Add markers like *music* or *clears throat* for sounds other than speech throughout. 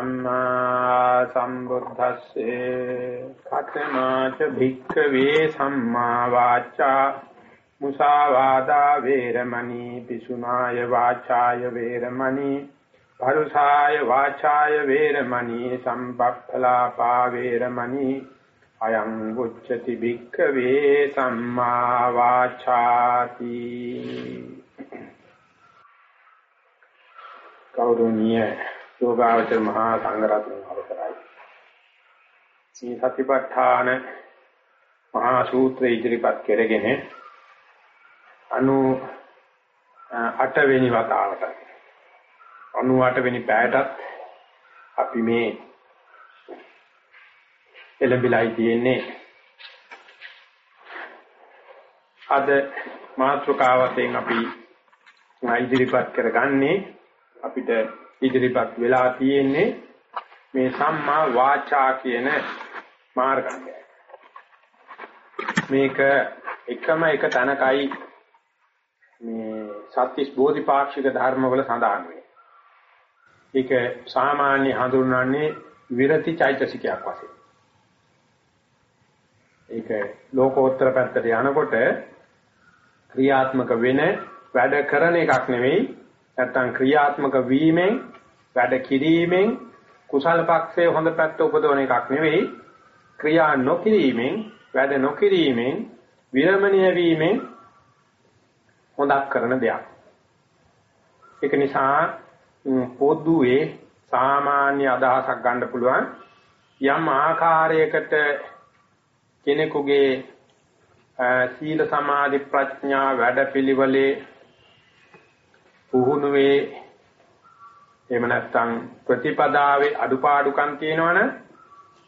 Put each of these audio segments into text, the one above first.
සම්මා සම්බුද්දස්සේ කතමාච භික්ඛවේ සම්මා වාචා මුසාවාදා වේරමණී පිසුනාය වාචාය වේරමණී පරුසාය වාචාය වේරමණී සම්පප්පලාපා වේරමණී අයං උච්චති භික්ඛවේ සම්මා වාචාති කෞරුණීය යෝගාවචර මහා සංඝරත්නය අවසරයි. මේ සතිපට්ඨාන මහා සූත්‍රය ඉදිරිපත් කරගෙන අනු 8 වෙනි වතාවට 98 වෙනි පැයටත් අපි මේ එළඹිලායි තියෙන්නේ අද මාතෘකාවතෙන් අපි ඉදිරිපත් කරගන්නේ අපිට ඉදිරිපත් වෙලා තියෙන්නේ මේ සම්මා වාචා කියන මාර්ගය. මේක එකම එක තැනකයි මේ සත්‍විස් බෝධිපාක්ෂික ධර්මවල සඳහන් වෙන්නේ. ඒක සාමාන්‍ය හඳුන්වන්නේ විරති චෛතසිකයක් වශයෙන්. ඒක ලෝකෝත්තර පැත්තට යනකොට ක්‍රියාත්මක වෙන වැඩ කරන එකක් නෙවෙයි නැත්තම් ක්‍රියාත්මක වීමෙන් වැඩ කිරීමෙන් කුසල පක්ෂයේ හොඳ පැත්ත උපදවන එකක් නෙවෙයි ක්‍රියා නොකිරීමෙන් වැඩ නොකිරීමෙන් විරමණීය වීමෙන් හොඳක් කරන දෙයක්. ඒක නිසා පොදුවේ සාමාන්‍ය අදහසක් ගන්න පුළුවන් යම් ආකාරයකට කෙනෙකුගේ සීල සමාධි ප්‍රඥා වැඩපිළිවෙලේ පුහුණුවේ එහෙම නැත්නම් ප්‍රතිපදාවේ අඩුපාඩුකම් තියෙනවනේ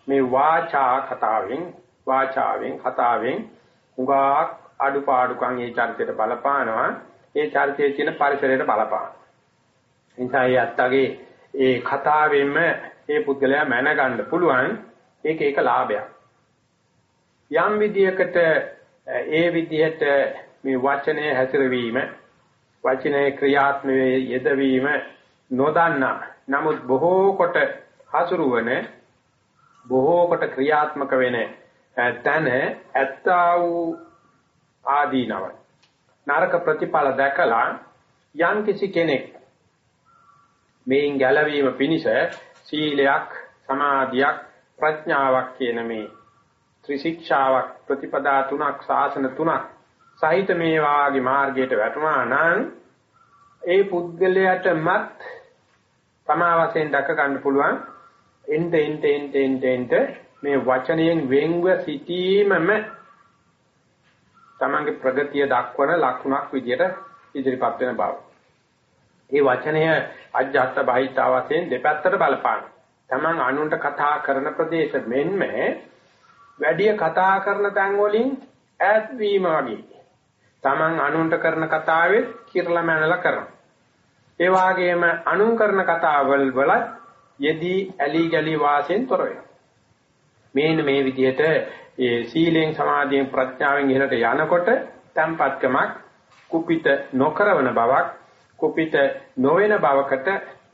මේ වාචා කතාවෙන් වාචාවෙන් කතාවෙන් උගා අඩුපාඩුකම් ඒ චරිතයට බලපානවා. ඒ චරිතයේ තියෙන පරිසරයට බලපානවා එනිසා ඒ අත්තගේ ඒ කතාවෙන්ම ඒ පුද්ගලයා මැනගන්න පුළුවන්. ඒක ඒක ලාභයක්. යම් විදියකට ඒ විදිහට මේ වචනේ හැසිරවීම වචනේ ක්‍රියාත්මකයේ යෙදවීම නොදන්නා. නමුත් බොහෝ කොට හසුරුවන බොහෝ කොට ක්‍රියාත්මක වෙන තන ඇත්තා වූ ආදීනව නරක ප්‍රතිඵල දැකලා යම් කිසි කෙනෙක් මේන් ගැලවීම පිණිස සීලයක් සමාධියක් ප්‍රඥාවක් කියන මේ ත්‍රිශික්ෂාවක් ප්‍රතිපදා තුනක් සාසන තුනක් සහිත මේ වාගේ මාර්ගයට වැටුණා නම් ඒ පුද්ගලයාටමත් තමා වශයෙන් දක ගන්න පුළුවන් එnte ente ente ente ente මේ වචනයෙන් වෙන්ව සිටීමම තමන්ගේ ප්‍රගතිය දක්වන ලක්ෂණක් විදියට ඉදිරිපත් වෙන බව. මේ වචනය අජ්ජත් බහිතා වශයෙන් දෙපැත්තට බලපාන. තමන් අනුන්ට කතා කරන ප්‍රදේශ මෙන්ම වැඩි කතා කරන තැන් වලින් ඈත් වීම වගේ. Taman අනුන්ට කරන කතාවේ කිරලා මැනලා කරනවා. ඒ වාගේම අනුන් කරන කතාවල් වල යෙදී ඇලි ගලි වාසෙන් තොර වෙනවා. මේන මේ විදිහට ඒ සීලෙන් සමාධියෙන් ප්‍රඥාවෙන් ඉහළට යනකොට tempatකමක් කුපිත නොකරවන බවක් කුපිත නොවන බවකට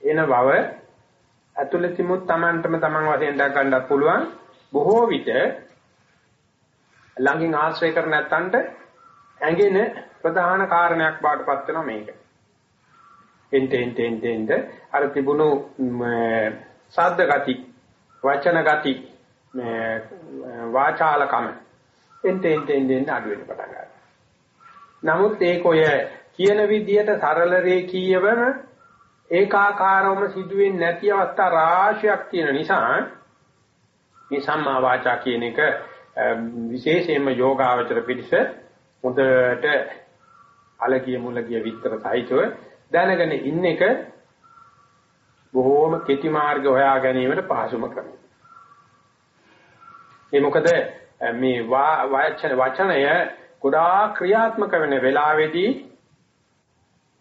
එන බව ඇතුළතිමුත් Tamanටම Taman වශයෙන් දක් ගන්නත් පුළුවන් බොහෝ විට ළඟින් ආශ්‍රය කර නැත්තන්ට ඇඟෙන ප්‍රධාන කාරණයක් බාටපත් වෙනවා මේක. එන්ට එන්ට එන්ට එන්ට අර තිබුණු සාද්ද ගති වචන ගති වාචාලකම එන්ට එන්ට එන්ට අඩු වෙන පටන් ගන්නවා. නමුත් ඒක ඔය කියන විදිහට සරල රේඛීයවම ඒකාකාරවම සිදුවෙන්නේ නැති අවස්ථා රාශියක් තියෙන නිසා මේ සම්මා වාචා කියන එක විශේෂයෙන්ම යෝගාවචර පිළිස හොඳට අලගිය මුලගිය විතර සහිතව දැනගෙන ඉන්න එක බොහෝම කෙටි මාර්ග හොයා ගැනීමට පහසුම ක්‍රමය. ඒ මොකද මේ වචන වචනය ගොඩාක් ක්‍රියාත්මක වෙන වෙලාවේදී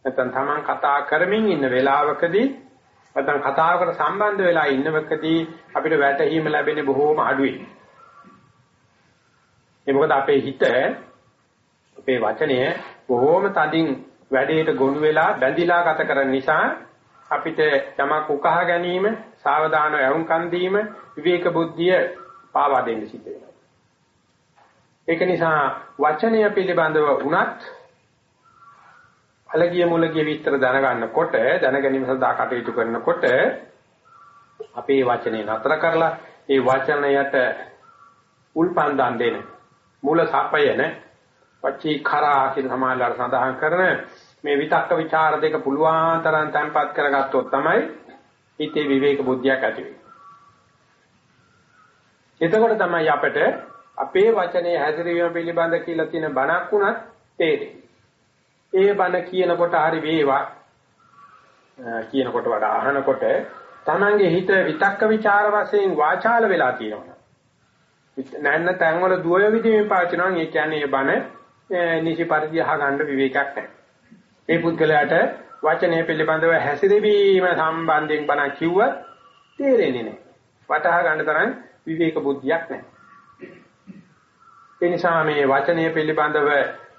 නැත්නම් Taman කතා කරමින් ඉන්න වෙලාවකදී නැත්නම් කතාවකට සම්බන්ධ වෙලා ඉන්නවකදී අපිට වැටහීම ලැබෙන්නේ බොහෝම අඩුයි. ඒ මොකද අපේ හිත අපේ වචනය බොහෝම තදින් වැඩේට ගොනු වෙලා බැඳිලා ගත කරන නිසා අපිට යමක් උකහා ගැනීම, සාවධානව යොමුකන් දීම, විවේක බුද්ධිය පාවා දෙන්න සිද්ධ වෙනවා. ඒක නිසා වචනය පිළිබඳව උනත් අලගිය මුලගිය විස්තර දැනගන්නකොට දැනගැනීම සඳහා කටයුතු කරනකොට අපේ වචනේ නතර කරලා ඒ වචනයට උල්පන්දම් දෙන මූල සපයන වචී කරා කියන සමාජලාර සඳහන් කරන මේ විතක්ක ਵਿਚාර දෙක පුළුවන් තරම් තැම්පත් කරගත්තොත් තමයි හිතේ විවේක බුද්ධියක් ඇති වෙන්නේ. එතකොට තමයි අපිට අපේ වචනේ හැසිරීම පිළිබඳ කියලා තියෙන බණක් උනත් තේරෙන්නේ. ඒ බණ කියනකොට හරි වේවා කියනකොට වඩා අහනකොට තමන්ගේ හිත විතක්ක ਵਿਚාර වශයෙන් වාචාල වෙලා තියෙනවා. නැන්න තැන්වල දුවය විදිහේ පාවිච්චි කරනවා. ඒ කියන්නේ මේ බණ නිසි පරිදි අහගන්න විවේකයක් නැහැ. ඒ පුද්ගලයාට වචනය පිළිබඳව හැසිරෙවීම සම්බන්ධයෙන් බණ කිව්වත් තේරෙන්නේ නැහැ. වටහා ගන්න තරම් විවේක බුද්ධියක් නැහැ. ඒ නිසා මේ වචනය පිළිබඳව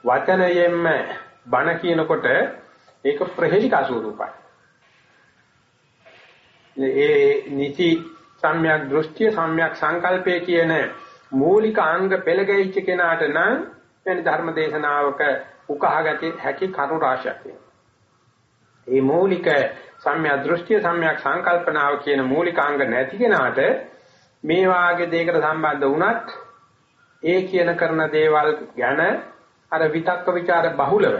වචනයෙන්ම බණ කියනකොට ඒක ප්‍රහේලිකා ස්වරූපයි. ඒ නිති සම්‍යක් දෘෂ්ටිය සම්‍යක් සංකල්පය කියන මූලික අංග පෙළ ගැහිච්ච කෙනාට නම් වෙන ධර්ම දේශනාවක උකහාගති හැකි කරුණ රාශියක් වෙනවා. මේ මූලික සම්‍යක් දෘෂ්ටිය සම්‍යක් සංකල්පනාව කියන මූලික අංග නැති කෙනාට මේ වාගේ දෙයකට සම්බන්ධ වුණත් ඒ කියන කරන දේවල් ගැන අර විතක්ක ਵਿਚාර බහුලව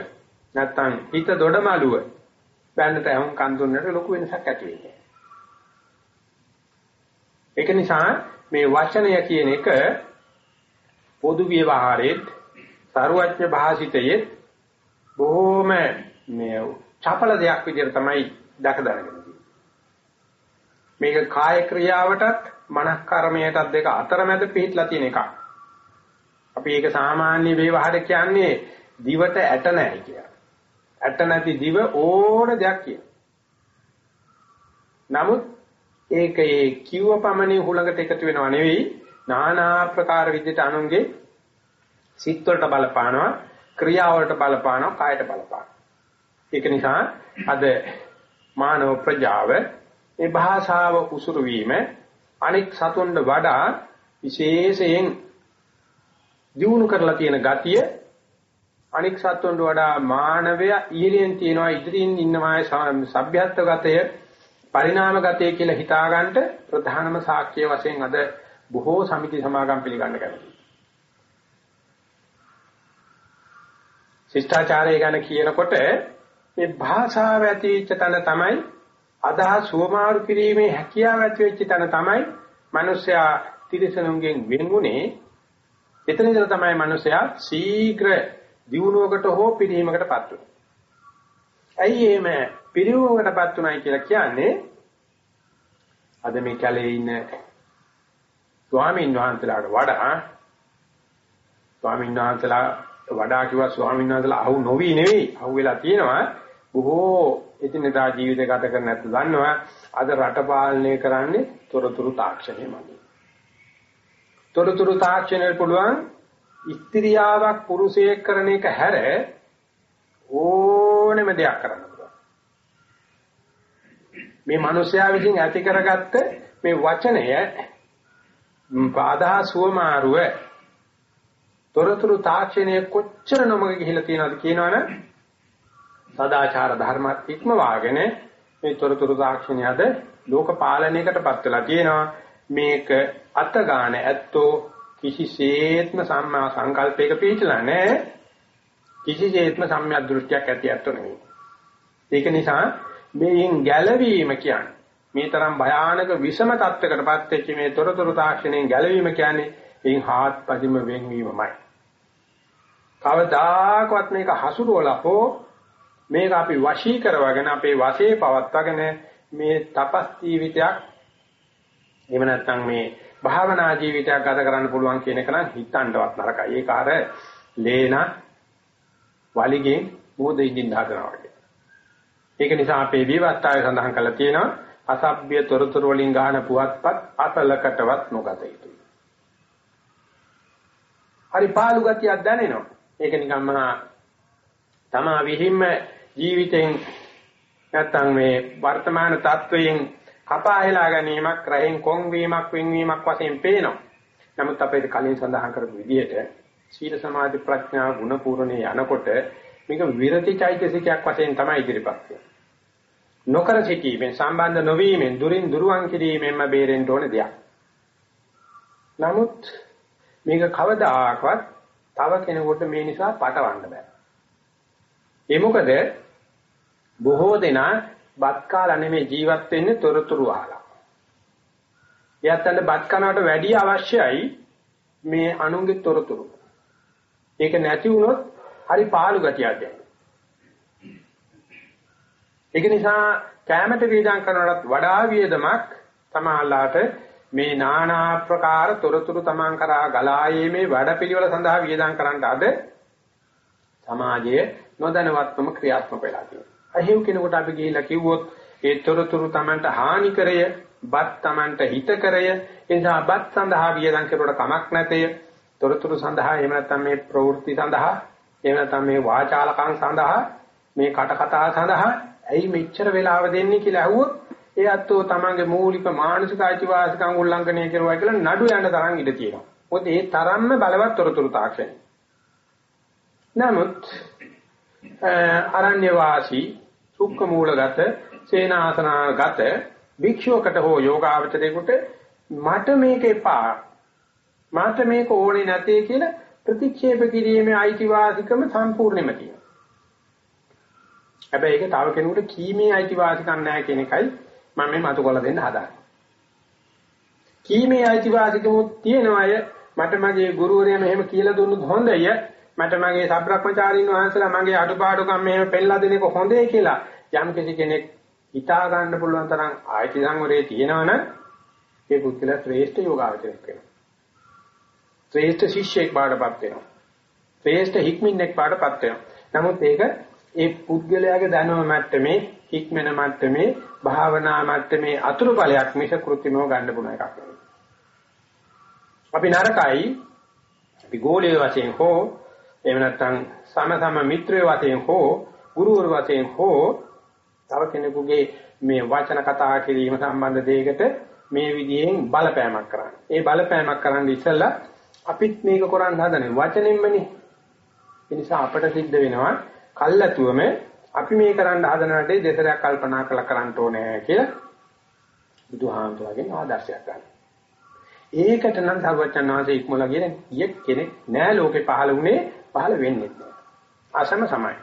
නැත්තම් හිත දොඩමලුව බෑන්නට යම් කන් දුන්නට ලොකු වෙනසක් ඇති වෙන්නේ. ඒක නිසා මේ වචනය කියන එක පොදු ව්‍යවහාරයේ සරුවඥ භාෂිතයේ බොහෝම මේ චපල දෙයක් විදිහට තමයි දැක දැනගෙන මේක කාය ක්‍රියාවටත් මනස් කර්මයටත් දෙක අතරමැද පිහිටලා තියෙන එකක්. අපි ඒක සාමාන්‍ය ව්‍යවහාරය කියන්නේ දිවට ඇට නැහැ කියලා. ඇට නැති දිව ඕන දෙයක් කියන. නමුත් ඒක ඒ කිව්ව පමණින් හුලඟට එකතු වෙනව නෙවෙයි নানা ආකාර විදිහට අනුන්ගේ සිත් වලට බලපානවා ක්‍රියා වලට බලපානවා කායට බලපානවා. ඒක නිසා අද මානව ප්‍රජාව මේ භාෂාව උසුරු වීම අනෙක් සතුන්ට වඩා විශේෂයෙන් දියුණු කරලා තියෙන ගතිය අනික් සත්තුන්ට වඩා මානවය ඉහළින් තියනවා ඉදිරියෙන් ඉන්නවායි සભ્યත්වගතය පරිණාමගතය කියලා හිතාගන්න ප්‍රධානම සාක්ෂිය වශයෙන් අද බොහෝ සමිති සමාගම් පිළිගන්න කැමතියි. ශිෂ්ටාචාරය ගැන කියනකොට මේ භාෂාව ඇතිවෙච්ච තැන තමයි අදහස් සුවමාරු කිරීමේ හැකියාව ඇති වෙච්ච තැන තමයි මිනිස්සයා තිරසනුන්ගෙන් වෙන්ුනේ එතන ඉඳලා තමයි මිනිසයා ශීඝ්‍ර දියුණුවකට හෝ පිරීමකටපත් වෙන්නේ. ඇයි එහෙම පිරිවුමකටපත් උනායි කියලා කියන්නේ අද මේ කැලේ ඉන්න ස්වාමීන් වහන්සේලාට වඩා ස්වාමීන් වහන්සේලා වඩා කිව්වා ස්වාමීන් වහන්සේලා අහු නොවි නෙවෙයි. අහු වෙලා තියෙනවා. බොහෝ එදිනදා ජීවිත ගත කරන නැත්නම් දන්නවා. අද රට පාලනය කරන්නේ තොරතුරු තාක්ෂණය මගින්. තොරතුරු තාක්ෂණයට පුළුවන් ස්ත්‍රියාවක් පුරුෂයෙක් කරන එක හැර ඕනෙම දෙයක් කරන්න පුළුවන්. මේ මිනිස්යා විසින් ඇති කරගත්ත මේ වචනය පාදා සුවමාරුව තොරතුරු තාක්ෂණය කොච්චර නොමග ගිහිලා තියෙනවද කියනවනේ සදාචාර ධර්මات ඉක්මවාගෙන මේ තොරතුරු තාක්ෂණය අද ලෝක පාලනයකටපත් වෙලා තියෙනවා. මේක අත ගන්න ඇත්තෝ කිසිසේත්ම සම්මා සංකල්පයක පිළිචලා නැහැ. කිසිසේත්ම සම්‍යක් දෘෂ්ටියක් ඇති ඇත්තෝ නෙවෙයි. ඒක නිසා මේෙන් ගැලවීම කියන්නේ මේ තරම් භයානක විෂම තත්වයකටපත් වෙච්ච මේ තොරතුරු තාක්ෂණයෙන් ගැලවීම කියන්නේ එයින් හාත්පසින්ම වෙන්වීමමයි කවදාකවත් මේක හසුරුවලා හෝ මේක අපි වශී කරවගෙන අපේ වශයේ පවත්වාගෙන මේ තපස් ජීවිතයක් එහෙම නැත්නම් මේ භාවනා ජීවිතයක් ගත කරන්න පුළුවන් කියන එක නම් හිතන්නවත් නරකයි. ඒක අර ලේන වලිගෙන් මොහොත ඉඳින්න හදනවා වගේ. ඒක නිසා අපේ විවස්ථාවේ සඳහන් කරලා තියෙනවා අසභ්‍ය තොරතුරු වලින් ගන්න පුවත්පත් අතලකටවත් නොගත යුතුයි. හරි පාළු ගතියක් දැනෙනවා. ඒක නිකම්ම තමා විහිම්ම ජීවිතෙන් නැත්නම් මේ වර්තමාන තත්වයෙන් කපාහෙලා ගැනීමක් රහෙන් කොන් වීමක් වෙන්වීමක් වශයෙන් පේනවා. නමුත් අපේ කලින් සඳහන් කරපු විදිහට සීල සමාධි ප්‍රඥා ගුණ පූර්ණේ යනකොට මේක විරති චෛතසිකයක් වශයෙන් තමයි ඉදිරිපත් වෙන්නේ. නොකර සිටීමෙන් සම්බන්ධ නොවීමෙන් දුරින් දුරවන් කිරීමෙන්ම බේරෙන්න ඕන දෙයක්. නමුත් මේක කවදාකවත් තව කෙනෙකුට මේ නිසා පටවන්න බෑ. ඒ මොකද බොහෝ දෙනා බත් කාලා නෙමෙයි ජීවත් වෙන්නේ තොරතුරු අහලා. එයාටත් බත් කනවට වැඩි අවශ්‍යයි මේ අනුන්ගේ තොරතුරු. ඒක නැති වුණොත් හරි පාළු ගතියක් දැනෙනවා. ඒක නිසා කැමැට වේදම් කරනවට වඩා වියදමක් තමයිලාට මේ নানা ආකාර තොරතුරු තමන් කරා ගලායීමේ වැඩපිළිවෙල සඳහා වියදම් කරන්න අද සමාජයේ නොදැනවත්වම ක්‍රියාත්මක වෙලා තියෙනවා. අහිව් කෙනෙකුට අපි ගිහිල්ලා කිව්වොත් ඒ තොරතුරු තමන්ට හානි කරය, බත් තමන්ට හිත කරය, ඒ නිසා බත් සඳහා වියදම් කරුවට කමක් නැතේ. තොරතුරු සඳහා එහෙම නැත්නම් මේ ප්‍රවෘත්ති සඳහා, එහෙම නැත්නම් මේ වාචාලකම් සඳහා, මේ කට කතා සඳහා ඇයි මෙච්චර වෙලාව දෙන්නේ කියලා අහුවොත් ඒ අත්ෝ තමන්ගේ මූලික මානසික අයිතිවාසිකම් උල්ලංඝනය කරුවා කියලා නඩු යන තරම් ඉඩ තියෙනවා. මොකද ඒ තරම්ම බලවත් තොරතුරු තාක්ෂණය. නමුත් අරණ්‍ය වාසී සුක්ක මූලගත සේනාසනාගත භික්ෂුවකට හෝ යෝගාවචරයකට මට මේක එපා මට මේක ඕනේ නැtei කියලා ප්‍රතික්ෂේප කිරීමේ අයිතිවාසිකම සම්පූර්ණයෙන්ම තියෙනවා. හැබැයි ඒක තව කෙනෙකුට කීමේ අයිතිවාසිකම් නැහැ කියන එකයි මම මේ මතු කරලා දෙන්න හදාන්නේ. කීමේ අයිතිවාසිකමුත් තියෙනවය මට මගේ ගුරුවරයා මෙහෙම කියලා දුන්නොත් හොඳය මට මගේ සබ්‍රක්‍මචාරීන් වහන්සේලා මගේ අඩුපාඩුකම් මෙහෙම පෙන්ලා දෙන එක හොඳේ කියලා යම් කෙනෙක් හිතා ගන්න පුළුවන් තරම් ආයති සංවරයේ තියෙනවනම් ඒ පුද්ගලයා ශ්‍රේෂ්ඨ යෝගාවචරයක් වෙනවා. ශ්‍රේෂ්ඨ ශිෂ්‍යෙක් බාටපත් වෙනවා. ශ්‍රේෂ්ඨ හික්මින්ෙක් බාටපත් වෙනවා. නමුත් ඒක ඒ පුද්ගලයාගේ දැනුම මට්ටමේ හික්මන මට්ටමේ භාවනා මට්ටමේ අතුරු ඵලයක් මිස කෘත්‍රිමව ගන්න පුළුවන් එකක් නෙවෙයි. අපි නරකයි අපි ගෝලයේ වශයෙන් හෝ එහෙම නැත්නම් සම සම මිත්‍රය වශයෙන් හෝ ගුරුවරු වශයෙන් හෝ තව කෙනෙකුගේ මේ වචන කතා කිරීම සම්බන්ධ දෙයකට මේ විදිහෙන් බලපෑමක් කරන්න. ඒ බලපෑමක් කරන්න ඉස්සෙල්ලා අපිත් මේක කරන්න හදනේ වචනෙන්මනේ. ඒ නිසා අපට සිද්ධ වෙනවා කල්ැතුවම අපි මේ කරන්න හදන වැඩේ දෙතරයක් කල්පනා කරලා කරන්න ඕනේ කියලා බුදුහාමුදුරගෙන් ආදර්ශයක් ගන්න. ඒකට නම් සර්වචන් වහන්සේ ඉක්මලා කියන කිය කෙනෙක් නෑ ලෝකේ පහළ වුණේ පහළ වෙන්නේ නෑ. අසම සමයි.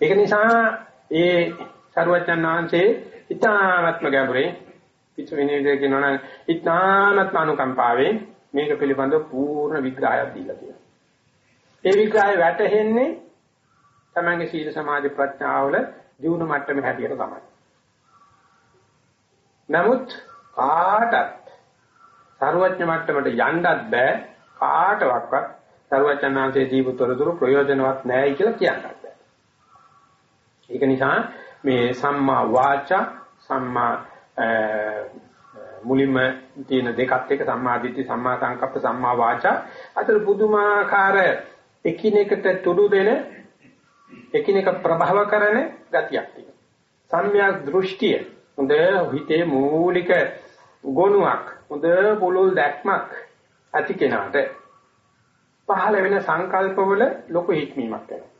ඒක නිසා ඒ සර්වචන් වහන්සේ ඊ타ත්ම ගැඹුරේ පිටුවිනේ කියනවා නම් ඊ타ත්ම අනුකම්පාවෙන් මේක පිළිබඳව පූර්ණ විග්‍රහයක් දීලා තියෙනවා. ඒ විග්‍රහය වැටහෙන්නේ තමන්ගේ සීල සමාධි ප්‍රඥාවල ජීවන මට්ටමේ හැටියට තමයි. නමුත් කාටත් ਸਰවඥ මට්ටමට යන්නත් බෑ කාටවත් ਸਰවඥාන්තයේ දීපතරතුරු ප්‍රයෝජනවත් නැහැ කියලා කියන්නත් බෑ. ඒක නිසා මේ සම්මා වාචා සම්මා මුලින්ම තියෙන දෙකත් එක සම්මා දිට්ඨි සම්මා සංකප්ප සම්මා වාචා අතර පුදුමාකාර එකිනෙකට තුඩු දෙන එකිනෙක ප්‍රභව කරන ගතියක් තියෙනවා. සම්‍යක් දෘෂ්ටිය හොඳ හිතේ මූලික ගුණයක් හොඳ පොළොල් දැක්මක් ඇති කෙනාට පහළ වෙන සංකල්පවල ලොකු හික්මීමක් වෙනවා.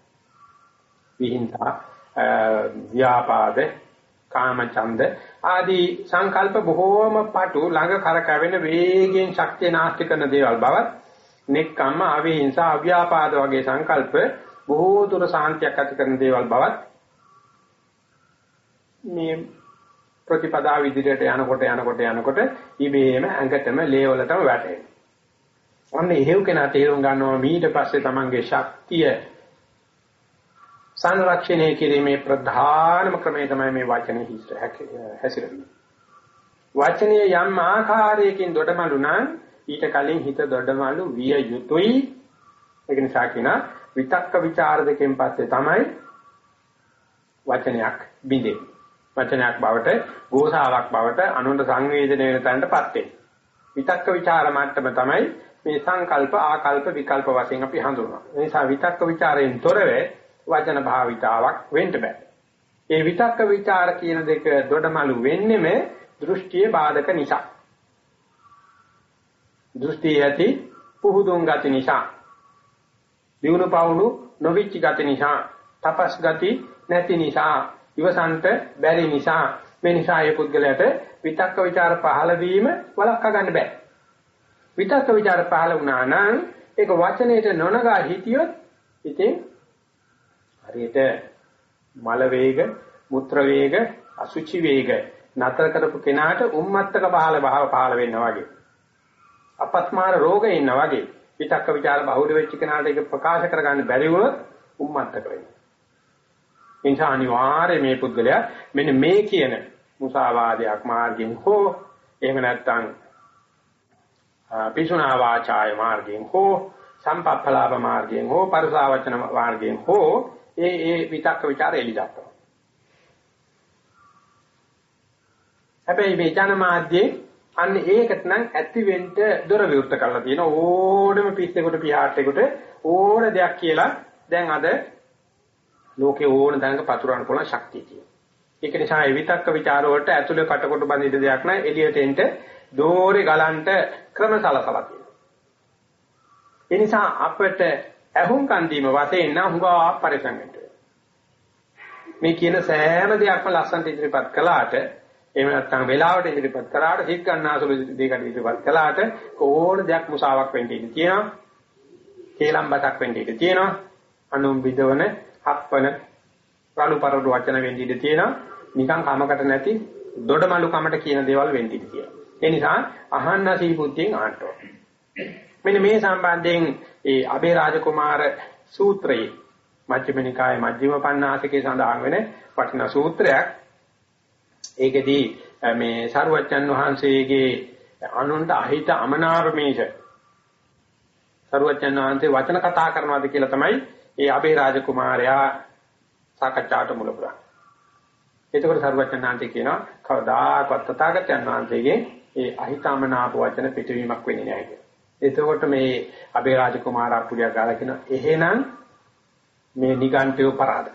විහිංසා ව්‍යාපාද කාමචන්ද ආදී සංකල්ප බොහෝම පටු ළඟ කරකැවෙන වේගයෙන් ශක්තිය නාස්ති කරන දේවල් බවත් නෙක්කම්ම අවිහිංසා අව්‍යාපාද වගේ සංකල්ප බොහෝ දුර සාන්තියක් ඇති කරන දේවල් බවත් මේ ප්‍රතිපදාව ඉදිරියට යනකොට යනකොට යනකොට ඉබේම ඇඟටම ලේවලටම වැටෙනවා. අන්න එහෙව් කෙනා තේරුම් ගන්නවා ඊට පස්සේ තමන්ගේ ශක්තිය සංරක්ෂණය කිරීමේ ප්‍රධානම ක්‍රමය තමයි මේ වචනේ හැසිරෙන්නේ. වචනීය යම් ආකාරයකින් දොඩමලු නම් ඊට කලින් හිත දොඩමලු විය යුතුයි. ඒක නිසා කියන විතක්ක ਵਿਚාර දෙකෙන් පස්සේ තමයි වචනයක් බිඳේ වචනයක් බවට ගෝසාවක් බවට අනුන්ට සංවේදනය වෙන තැනටපත් වෙන්නේ. විතක්ක ਵਿਚාර මට්ටම තමයි මේ සංකල්ප ආකල්ප විකල්ප වශයෙන් අපි හඳුන්වනවා ඒ නිසා විතක්ක ਵਿਚාරයෙන් තොරව වචන භාවිතාවක් වෙන්න බෑ. ඒ විතක්ක ਵਿਚාර කියන දෙක දොඩමලු වෙන්නේම දෘෂ්ටියේ බාධක නිසා. දෘෂ්ටි ඇති පුහුදුන් ගති නිසා. දිනු පාවුණු නොවිච්ච ගති නිසා තපස් ගති නැති නිසා ඉවසන්ට බැරි නිසා මේ නිසා ඒ පුද්ගලයාට විතක්ක ਵਿਚාර පහළ වීම වළක්වා ගන්න බෑ. විතක්ක ਵਿਚාර පහළ වුණා නම් ඒක වචනයේට නොනගා හිටියොත් ඉතින් හරියට මල වේග මුත්‍ර වේග අසුචි වේග නතර කරපු කෙනාට උම්මත්තක පහළ භාව පහළ වෙනවා වගේ. අපත්මාර රෝගේ ඉන්නා වගේ විතක්ක ਵਿਚාර බහුල වෙච්ච කෙනාට ඒක ප්‍රකාශ කරගන්න බැරි වුණොත් උම්මත්තක වෙනවා. ඒ නිසා අනිවාර්යයෙන් මේ පුද්ගලයා මෙන්න මේ කියන මුසාවාදයක් මාර්ගෙන් හෝ එහෙම නැත්නම් පිසුනා වාචාය මාර්ගයෙන් හෝ සම්පප්පලාප මාර්ගයෙන් හෝ පරසාවචන මාර්ගයෙන් හෝ ඒ ඒ විතක්ක ਵਿਚාර එලිදක් තමයි. හැබැයි මේ ජනමාධ්‍යයේ අන්න ඒකට නම් ඇති වෙන්න දොර විවෘත කරලා තියෙන ඕනම පිස්සෙකුට පියාට්ටෙකුට ඕන දෙයක් කියලා දැන් අද ලෝකේ ඕන දැනක පතුරවන්න පුළුවන් ශක්තිය තියෙනවා. ඒක නිසා ඒ විතක්ක ਵਿਚාර වලට ඇතුළේ කටකොට බඳින්න දෙයක් නැහැ එළියට එන්න දෝරේ ගලන්ට ක්‍රම සලසලා තියෙනවා. ඒ නිසා අපිට ඇහුම්කන් දීම වශයෙන් නම් හුඟා පරිසම් මේ කියන සෑම දෙයක්ම ලස්සනට ඉදිරිපත් කළාට එහෙම නැත්නම් වෙලාවට ඉදිරිපත් කරාට හිත ගන්නාසුළු දෙයකට ඉදිරිපත් කළාට ඕන දෙයක් මුසාවක් වෙන්න ඉඩ තියෙනවා. කේලම්බතක් වෙන්න ඉඩ තියෙනවා. අනුම් විදවන හප්පන රණුපරඩු වචන වෙන්න ඉඩ තියෙනවා. නිකන් කමකට නැති දොඩමලු කමට කියන දේවල් වෙන්න ඉඩ තියෙනවා. ඒ නිසා අහන්න සීබුද්ධියෙන් ආන්න මෙන්න මේ සම්බන්ධයෙන් ඒ අබේ රාජකුමාර සූත්‍රයේ මජ්ක්‍ධිම නිකායේ මජ්ක්‍ධිම පඤ්ඤාසිකේ සඳහන් වෙන වටිනා සූත්‍රයක්. ඒකෙදී මේ සරුවච්චන් වහන්සේගේ අනුන්ට අහිත අමනාපමේෂ සරුවච්චන් වහන්සේ වචන කතා කරනවාද කියලා තමයි ඒ අබේ රාජකුමාරයා සාකච්ඡාට මුල පුරා. එතකොට සරුවච්චන් කියනවා කවදාකවත් තථාගතයන් වහන්සේගේ ඒ අහිතමනාප වචන පිටවීමක් වෙන්නේ නැහැ කියලා. එතකොට මේ අබේ රාජකුමාර අපුලිය ගාලා කියන එහෙනම් මේ නිගන්ඨය පරාද.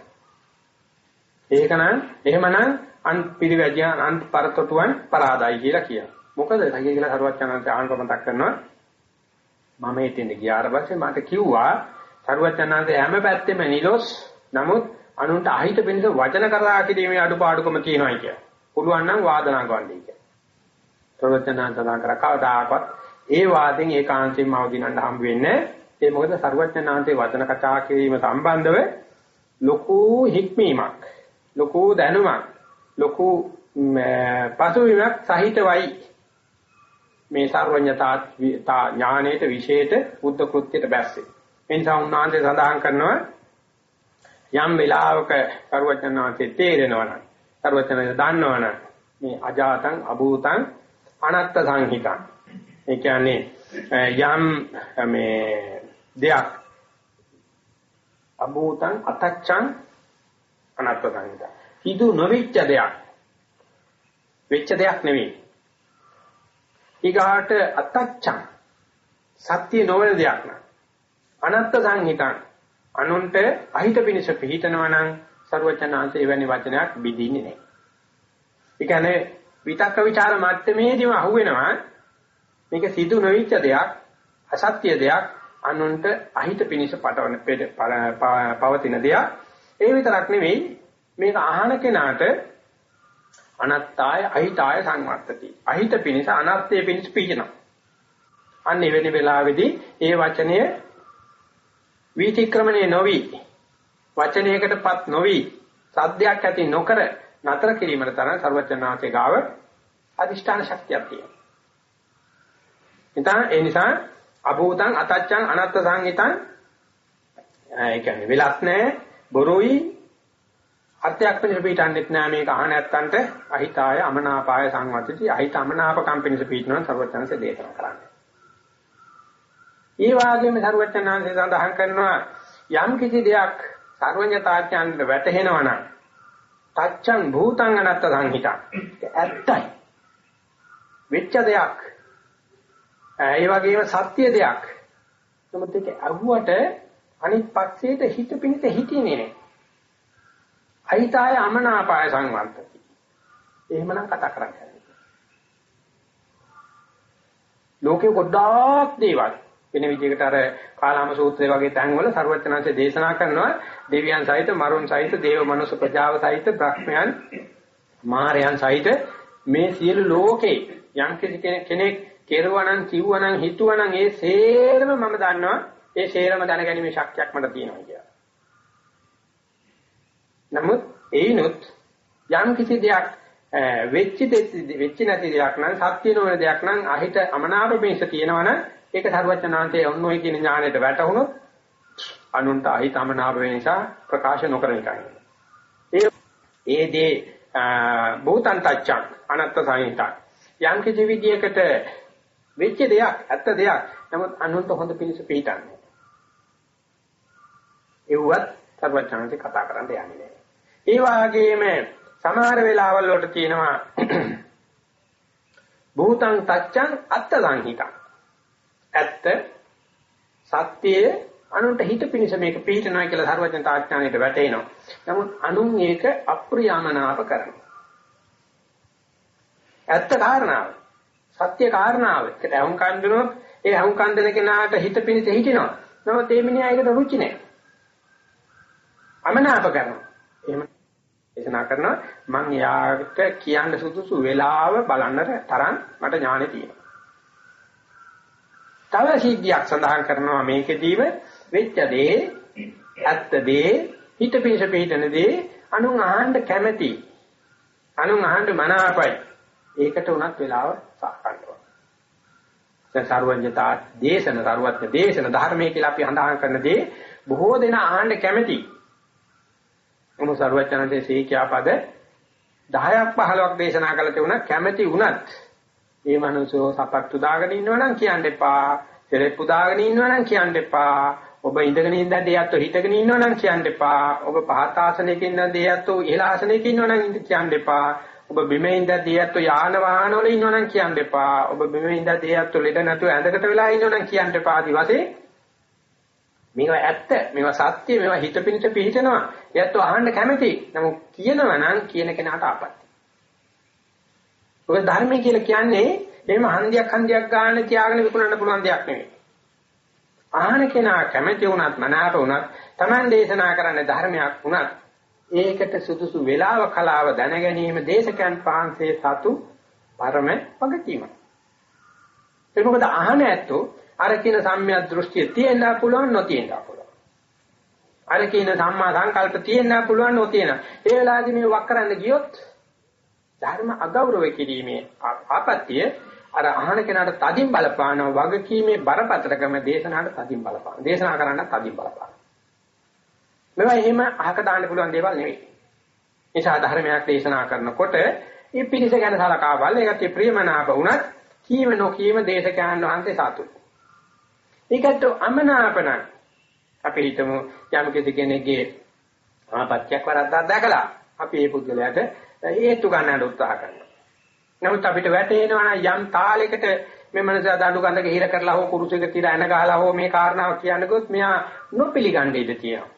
ඒකනම් එහෙමනම් අන් පිරිවැජියන් අන් පරතොටුවන් පරාදයි කියලා කියනවා. මොකද තගේ කියලා සරුවච්චන්න්ට ආනක මතක් කරනවා මම එතෙන් ගියාට පස්සේ මට කිව්වා සරුවච්චන්න්ට හැම පැත්තෙම නිලොස් නමුත් අනුන්ට අහිත වෙනස වචන කරා කිරීමේ අඩුපාඩුකම තියෙනවා කියලා. පුළුවන් නම් වාදනා කරන්නයි කියලා. සරුවච්චන්න්ට සඳහන් කර කවදාකවත් ඒ වාදෙන් ඒකාන්තයෙන්ම අවදිනන්න හම්බ වෙන්නේ ඒ මොකද සරුවච්චන්න්තේ වචන කතා කිරීම සම්බන්ධව ලොකු හික්මීමක් ලොකු දැනුමක් ලොකු පසුබිමක් සහිතවයි මේ සර්වඥතා ඥානයේට විශේෂ බුද්ධ කෘත්‍යයට බැස්සේ. ඒ නිසා උන්වහන්සේ සඳහන් කරනවා යම් වෙලාවක සර්වඥාන්සේ තේරෙනවා නම් සර්වඥාන්සේ දන්නවනම් මේ අජාතං අභූතං අනත්ත සංහිතං. ඒ කියන්නේ යම් මේ දෙයක් අභූතං අතච්ඡං අනත්ත සංහිතං. සිදු නොවෙච්ච දෙයක්. වෙච්ච දෙයක් නෙවෙයි. ඊගාට අතච්ඡං. සත්‍ය නොවන දෙයක් නක් අනත්ත සංහිතං. අනුන්ට අහිත පිනිස පිහිටනවා නම් ਸਰවචනාංශ එවැනි වචනයක් බිඳින්නේ නැහැ. ඒ කියන්නේ විතක්ක ਵਿਚාර මට්ටමේදීම අහුවෙනවා. මේක සිදු නොවිච්ච දෙයක් අසත්‍ය දෙයක් අනුන්ට අහිත පිනිස පටවන පවතින දෙයක්. ඒ විතරක් නෙවෙයි මේක අහන කෙනාට අනත්තාය අහිතාය සංවර්තති. අහිත පිණිස අනත්තය පිණිස පිහිනවා. අන්න එවැනි වෙලාවේදී ඒ වචනය වීතික්‍රමණේ නොවි වචනයකටපත් නොවි සද්දයක් ඇති නොකර නතර කිරීමට තරම් ਸਰවචනාසේ ගාව අදිෂ්ඨාන ශක්තියක් තියෙනවා. ඉතින් ඒ නිසා අභූතං අතච්ඡං අනත්ත සංහිතං ඒ කියන්නේ වෙලක් නැහැ බොරුයි අර්ථයක් වෙනස පිටන්නේත් නෑ මේක අහ නැත්තන්ට අහිතාය අමනාපාය සංවතිති අහිත අමනාප කම්පිනස පිටනන සර්වඥාන්සේ දේශනා කරන්නේ. ඒ වගේම සර්වඥාන්සේ සඳහන් කරනවා යම් කිසි දෙයක් සර්වඥතාඥාන්ට වැටහෙනවා නම් තච්ඡං භූතං අනත්ත සංහිතා. ඇත්තයි. වෙච්ච දෙයක්. ඒ වගේම සත්‍ය දෙයක්. නමුත් ඒක අහුවට අනිත් පක්ෂයට හිත පිණිස හිටින්නේ නැහැ. අහිතාය අමනාපාය සංවර්ධති. එහෙමනම් කතා කරන්නේ. ලෝකේ ගොඩාක් දේවල් වෙන විදිහකට අර කාලාම සූත්‍රය වගේ තැන්වල ਸਰවඥාන්සේ දේශනා කරනවා දෙවියන් සහිත මරුන් සහිත දේව මනුෂ්‍ය ප්‍රජාව සහිත බ්‍රහ්මයන් මාරයන් සහිත මේ සියලු ලෝකේ යම් කෙනෙක් කෙරුවනම් කිව්වනම් හිතුවනම් ඒ සේරම මම දන්නවා ඒ සේරම දැනගැනීමේ ශක්තියක් මට තියෙනවා කියලා. නමුත් ඒනොත් යම් කිසි දෙයක් වෙච්ච වෙච්ච නැති දෙයක් නම් සත්‍ය නොවන දෙයක් නම් අහිත අමනාප මේස තියෙනවනම් ඒක සරුවචනාන්තයේ ඔන්නෝයි කියන ඥාණයට වැටහුණොත් අනුන්ට අහිත අමනාප වෙන නිසා ප්‍රකාශ නොකරන එකයි. ඒ ඒ දේ භූතං තච්ඡං අනත්ත සහිතං යම් කිසි විදියකට වෙච්ච දෙයක් ඇත්ත දෙයක් නමුත් අනුන්ට හොඳ පිණිස පිටන්නේ. ඒවත් සරුවචනාන්තේ කතා කරන්න යන්නේ නැහැ. ඒ වගේම සමහර වෙලාවල් වලට තියෙනවා *clears throat* භූතං තච්ඡං අත්ත සංහිතං ඇත්ත සත්‍යය අනුන්ට හිත පිනිස මේක පිළිතනවා කියලා සර්වඥ තාඥාණයට වැටෙනවා. නමුත් අනුන් ඒක අප්‍රියමනාප කරනවා. ඇත්ත කාරණාව. සත්‍ය කාරණාව. ඒකට අහුම්කන් දෙනොත් ඒ අහුම්කන් දෙන කෙනාට හිත පිනිස හිටිනවා. නමුත් ඒ මිනිහා ඒකට රුචි නැහැ. අමනාප කරනවා. එහෙම දේශනා කරනවා. මං යාට කියන්න සුදුසු වෙලාව බලන්නට තරම් මට ඥානෙ තියෙනවා. තව සිද්ධියක් සඳහන් කරනවා මේකෙදීම. වෙච්ච දේ ඇත්ත දේ හිත පිස පිටන දේ අනුන් අහන්න කැමැති. අනුන් අහන්න මනාපයි. ඒකට උනත් වෙලාව සාකච්ඡා දැන් සර්වඥතා දේශන සර්වඥ දේශන ධර්මයේ කියලා අපි හඳහන් කරන දේ බොහෝ දෙනා අහන්න කැමැති. මොන සර්වඥාන්සේ සීකියා පද 10ක් 15ක් දේශනා කළ තේ උනත් කැමැති උනත් ඒ මනුස්සෝ සපත්තු දාගෙන ඉන්නවනම් කියන්න එපා. සෙරෙප්පු දාගෙන ඉන්නවනම් කියන්න එපා. ඔබ ඉඳගෙන ඉඳලා ඒයත්ෝ හිටගෙන ඉන්නවනම් කියන්න එපා. ඔබ පහත් ආසනයක ඉඳලා ඒයත්ෝ ඉහළ ආසනයක ඉන්නවනම් කියන්න එපා. ඔබ බිමේ ඉඳලා ඒයත්ෝ යාන වාහන වල ඉන්නවනම් කියන්න එපා. ඔබ බිමේ ඉඳලා ඒයත්ෝ ලෙඩ නැතුව ඇඳකට වෙලා ඉන්නවනම් කියන්න එපා. ආදි වශයෙන් මේවා ඇත්ත මේවා සත්‍ය මේවා හිත පිණිස පිහිටනවා එයත් අහන්න කැමති නමුත් කියනවා නම් කියන කෙනාට ආපත් ඔය ධර්මය කියලා කියන්නේ එහෙම හන්දියක් හන්දියක් ගන්න තියාගෙන විකුණන්න පුළුවන් දෙයක් නෙවෙයි. ආහන කෙනා කැමැති වුණත් මනාප වුණත් Taman දේශනා කරන්න ධර්මයක් වුණත් ඒකට සුදුසු වේලාව කලාව දැන ගැනීම දේශකයන් පාන්සේ සතු පරම වගකීමයි. ඒ මොකද අහන ඇත්තෝ අර කියන සම්‍යක් දෘෂ්ටිය තියෙන්න පුළුවන් නොතියෙන්න පුළුවන්. අර කියන සම්මා සංකල්ප තියෙන්න පුළුවන් නොතියෙන. ඒ වෙලාවේදී මේ වක් කරන්න ගියොත් ධර්ම අගෞරව කිරීමේ ආපත්‍ය අර අහන කෙනාට තදින් බලපාන වගකීමේ බරපතලකම දේශනාවට තදින් බලපාන. දේශනා කරන්න තදින් බලපාන. මේවා එහෙම අහක දාන්න පුළුවන් දේවල් නෙවෙයි. නිසා ධර්මයක් දේශනා කරනකොට මේ පිළිස ගැන සලකා බලන ඒකට ප්‍රියමනාප වුණත් කීම නොකීම දේශකයන් වහන්සේ සතුටු. ඒකට අමනාපන අපි හිතමු යම් කෙනෙක්ගේ ආපත්‍යක් වරද්දක් දැකලා අපි මේ පුද්ගලයාට හේතු ගන්නට උත්සාහ කරනවා. නමුත් අපිට වැටෙනවා යම් තාලයකට මේ මනස දඬු ගඳක හිර කරලා හෝ කුරුසෙක තියලා එන ගහලා හෝ මේ කාරණාව කියනකොත් මෙයා නොපිලිගන්නේ ඉඳ තියෙනවා.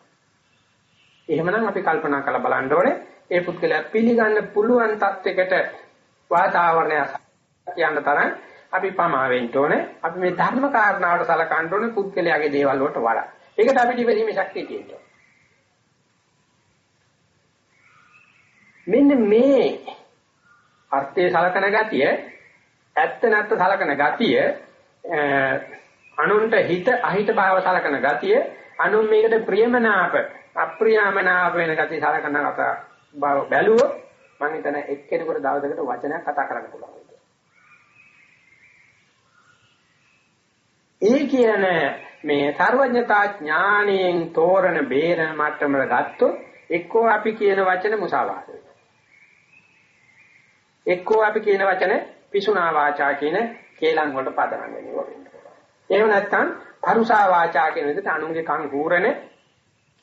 එහෙමනම් අපි කල්පනා කරලා බලන්න ඕනේ ඒ පුද්ගලයා පිළිගන්න පුළුවන් තත්යකට වාතාවරණය කියන්න තරම් අපි පමා වෙන්න ඕනේ. අපි මේ ධර්ම කාරණාවට සලකන්න ඕනේ පුද්ගලයාගේ දේවල් වලට වඩා. ඒකට අපිට ඉවසීමේ ශක්තිය තියෙනවා. මෙන්න මේ අර්ථයේ සලකන ගතිය ඇත්ත නැත්ත සලකන ගතිය අනුන්ට හිත අහිත භාව සලකන ගතිය අනුන් මේකට ප්‍රියමනාප අප්‍රියමනාප වෙන ගතිය සලකන කත බව බැලුවොත් මම හිතන එක්කෙනෙකුට දවසකට වචනයක් කතා කරන්න පුළුවන්. ඒ කියන මේ සර්වඥතා ඥාණයෙන් තෝරන බේරන මට්ටමකට ගත්තොත් එක්කෝ අපි කියන වචන මුසාවාදයි. එක්කෝ අපි කියන වචන පිසුනා වාචා කියන කේලම් වලට පදනම් වෙනවා වෙන්න පුළුවන්. එහෙම නැත්නම් පරුසා වාචා කියන විදිහට අනුන්ගේ කන් හූරන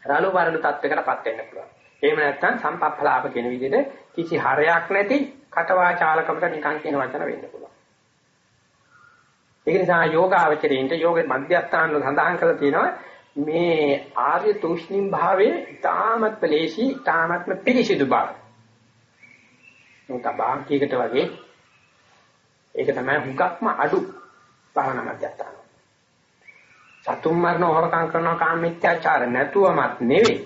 රළු වරළු තත්වයකටපත් වෙන්න පුළුවන්. එහෙම නැත්නම් සම්පප්පලාප කියන විදිහට කිසි හරයක් නැති කටවාචාලකමට නිකන් කියන වචන වෙන්න පුළුවන්. ඒක නිසා යෝගාවචරයින්ට යෝග මධ්‍යස්ථාන වල සඳහන් කරලා තියෙනවා මේ ආර්ය තුෂ්ණිම් භාවයේ ඊටාමත් ප්‍රලේශී ඊටාමත්ම පිරිසිදු බව. මොකද බාහිරකට වගේ ඒක තමයි හුඟක්ම අඩු භාවනා මධ්‍යස්ථාන. සතුම් මරණ හොරකම් කරනවා කාමීත්‍යාචාර නැතුවමත් නෙවෙයි.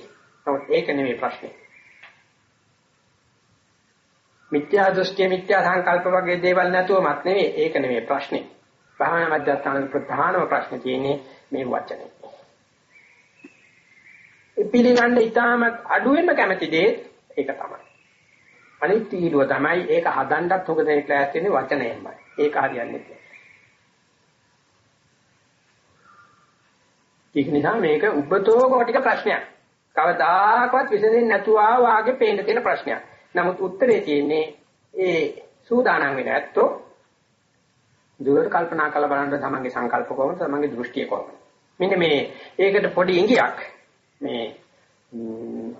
නමුත් ඒක නෙවෙයි ප්‍රශ්නේ. මිත්‍යා දෘෂ්ටි මිත්‍යා සංකල්ප වගේ දේවල් නැතුවමත් නෙවෙයි ඒක නෙවෙයි ප්‍රශ්නේ. භාවනා මධ්‍යස්ථානයේ ප්‍රධානම ප්‍රශ්නේ තියෙන්නේ මේ වචනේ. පිළිගන්න ඉතාමත් අඩුවෙන්ම කැමති දේ ඒක තමයි. අනිත් තීරුව තමයි ඒක හදන්නත් හොක දෙයක් ලෑස්ති වෙන්නේ වචනයෙන්මයි. ඒක හරියන්නේ නැහැ. ඒක නිසා මේක උබතෝ කොටික ප්‍රශ්නයක්. කවදාකවත් විසඳෙන්නේ නැතුවා වාගේ පේන්න තියෙන ප්‍රශ්නයක්. නමුත් උත්තරේ තියෙන්නේ ඒ සූදානම් වෙන ඇත්තෝ දුරට කල්පනා කරලා බලන්න තමන්ගේ සංකල්ප කොහොමද තමන්ගේ දෘෂ්ටිය කොහොමද? මෙන්න මේ ඒකට පොඩි ඉඟියක් මේ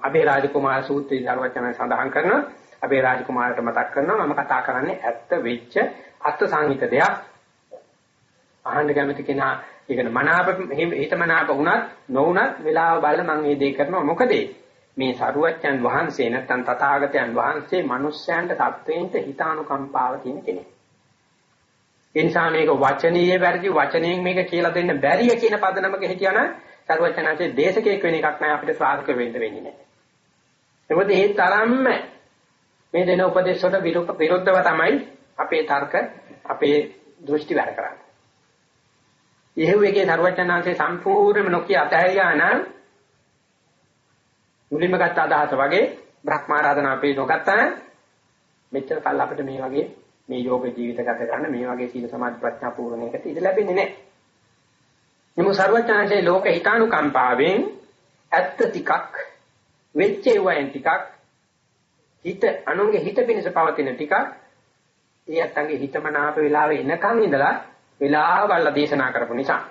අබේ රාජකුමාර සූත්‍රයේ ධර්මචන සඳහන් කරනවා අබේ රාජකුමාරට මතක් කරනවා මම කතා කරන්නේ ඇත්ත වෙච්ච අර්ථ සංහිත දෙයක්. අහන්න කැමති කෙනා ඒකට මනාප හිත මනාප වුණත් නොවුණත් වෙලාව බලලා මම මේ දේ කරනවා. මොකද මේ සරුවච්චන් වහන්සේ නැත්නම් තථාගතයන් වහන්සේ මිනිස්යන්ට සත්වයින්ට හිතානුකම්පාව තියෙන කෙනෙක්. ඒ නිසා මේක වචනීය වැඩි වචනයෙන් මේක කියලා දෙන්න බැරිය කියන පදනමක හිටියනම් සරුවච්චන්හන්සේ දේශකයෙක් වෙන එකක් නෑ අපිට ශ්‍රාවක වෙන්න වෙන්නේ නෑ. මොකද ඒ තරම්ම මේ දෙන උපදේශ වලට විරුද්ධව තමයි අපේ තර්ක අපේ දෘෂ්ටි වැඩ කරන්නේ. එහෙව් එකේ සරුවච්චන්හන්සේ සම්පූර්ණයෙන්ම නොකිය අතහැරියා නම් මුලින්ම ගත්ත අදහස වගේ බ්‍රහ්මාරාධනා අපි නොගත්තා නම් මෙච්චර කල් අපිට මේ වගේ මේ යෝග ජීවිත ගත කරන්න මේ වගේ සීල සමාධි ප්‍රඥා පූර්ණයකට ඉඩ ලැබෙන්නේ නැහැ. නමුත් සර්වඥාන්සේ ලෝක හිතානුකම්පාවෙන් ඇත්ත ටිකක් වෙච්ච වයින් ටිකක් හිත අනුන්ගේ හිත පිණිස පවතින ටිකක් ඒ අත්තන්ගේ හිතමනාප වෙලාවේ එනකන් ඉඳලා වෙලාවල් දේශනා කරපු නිසා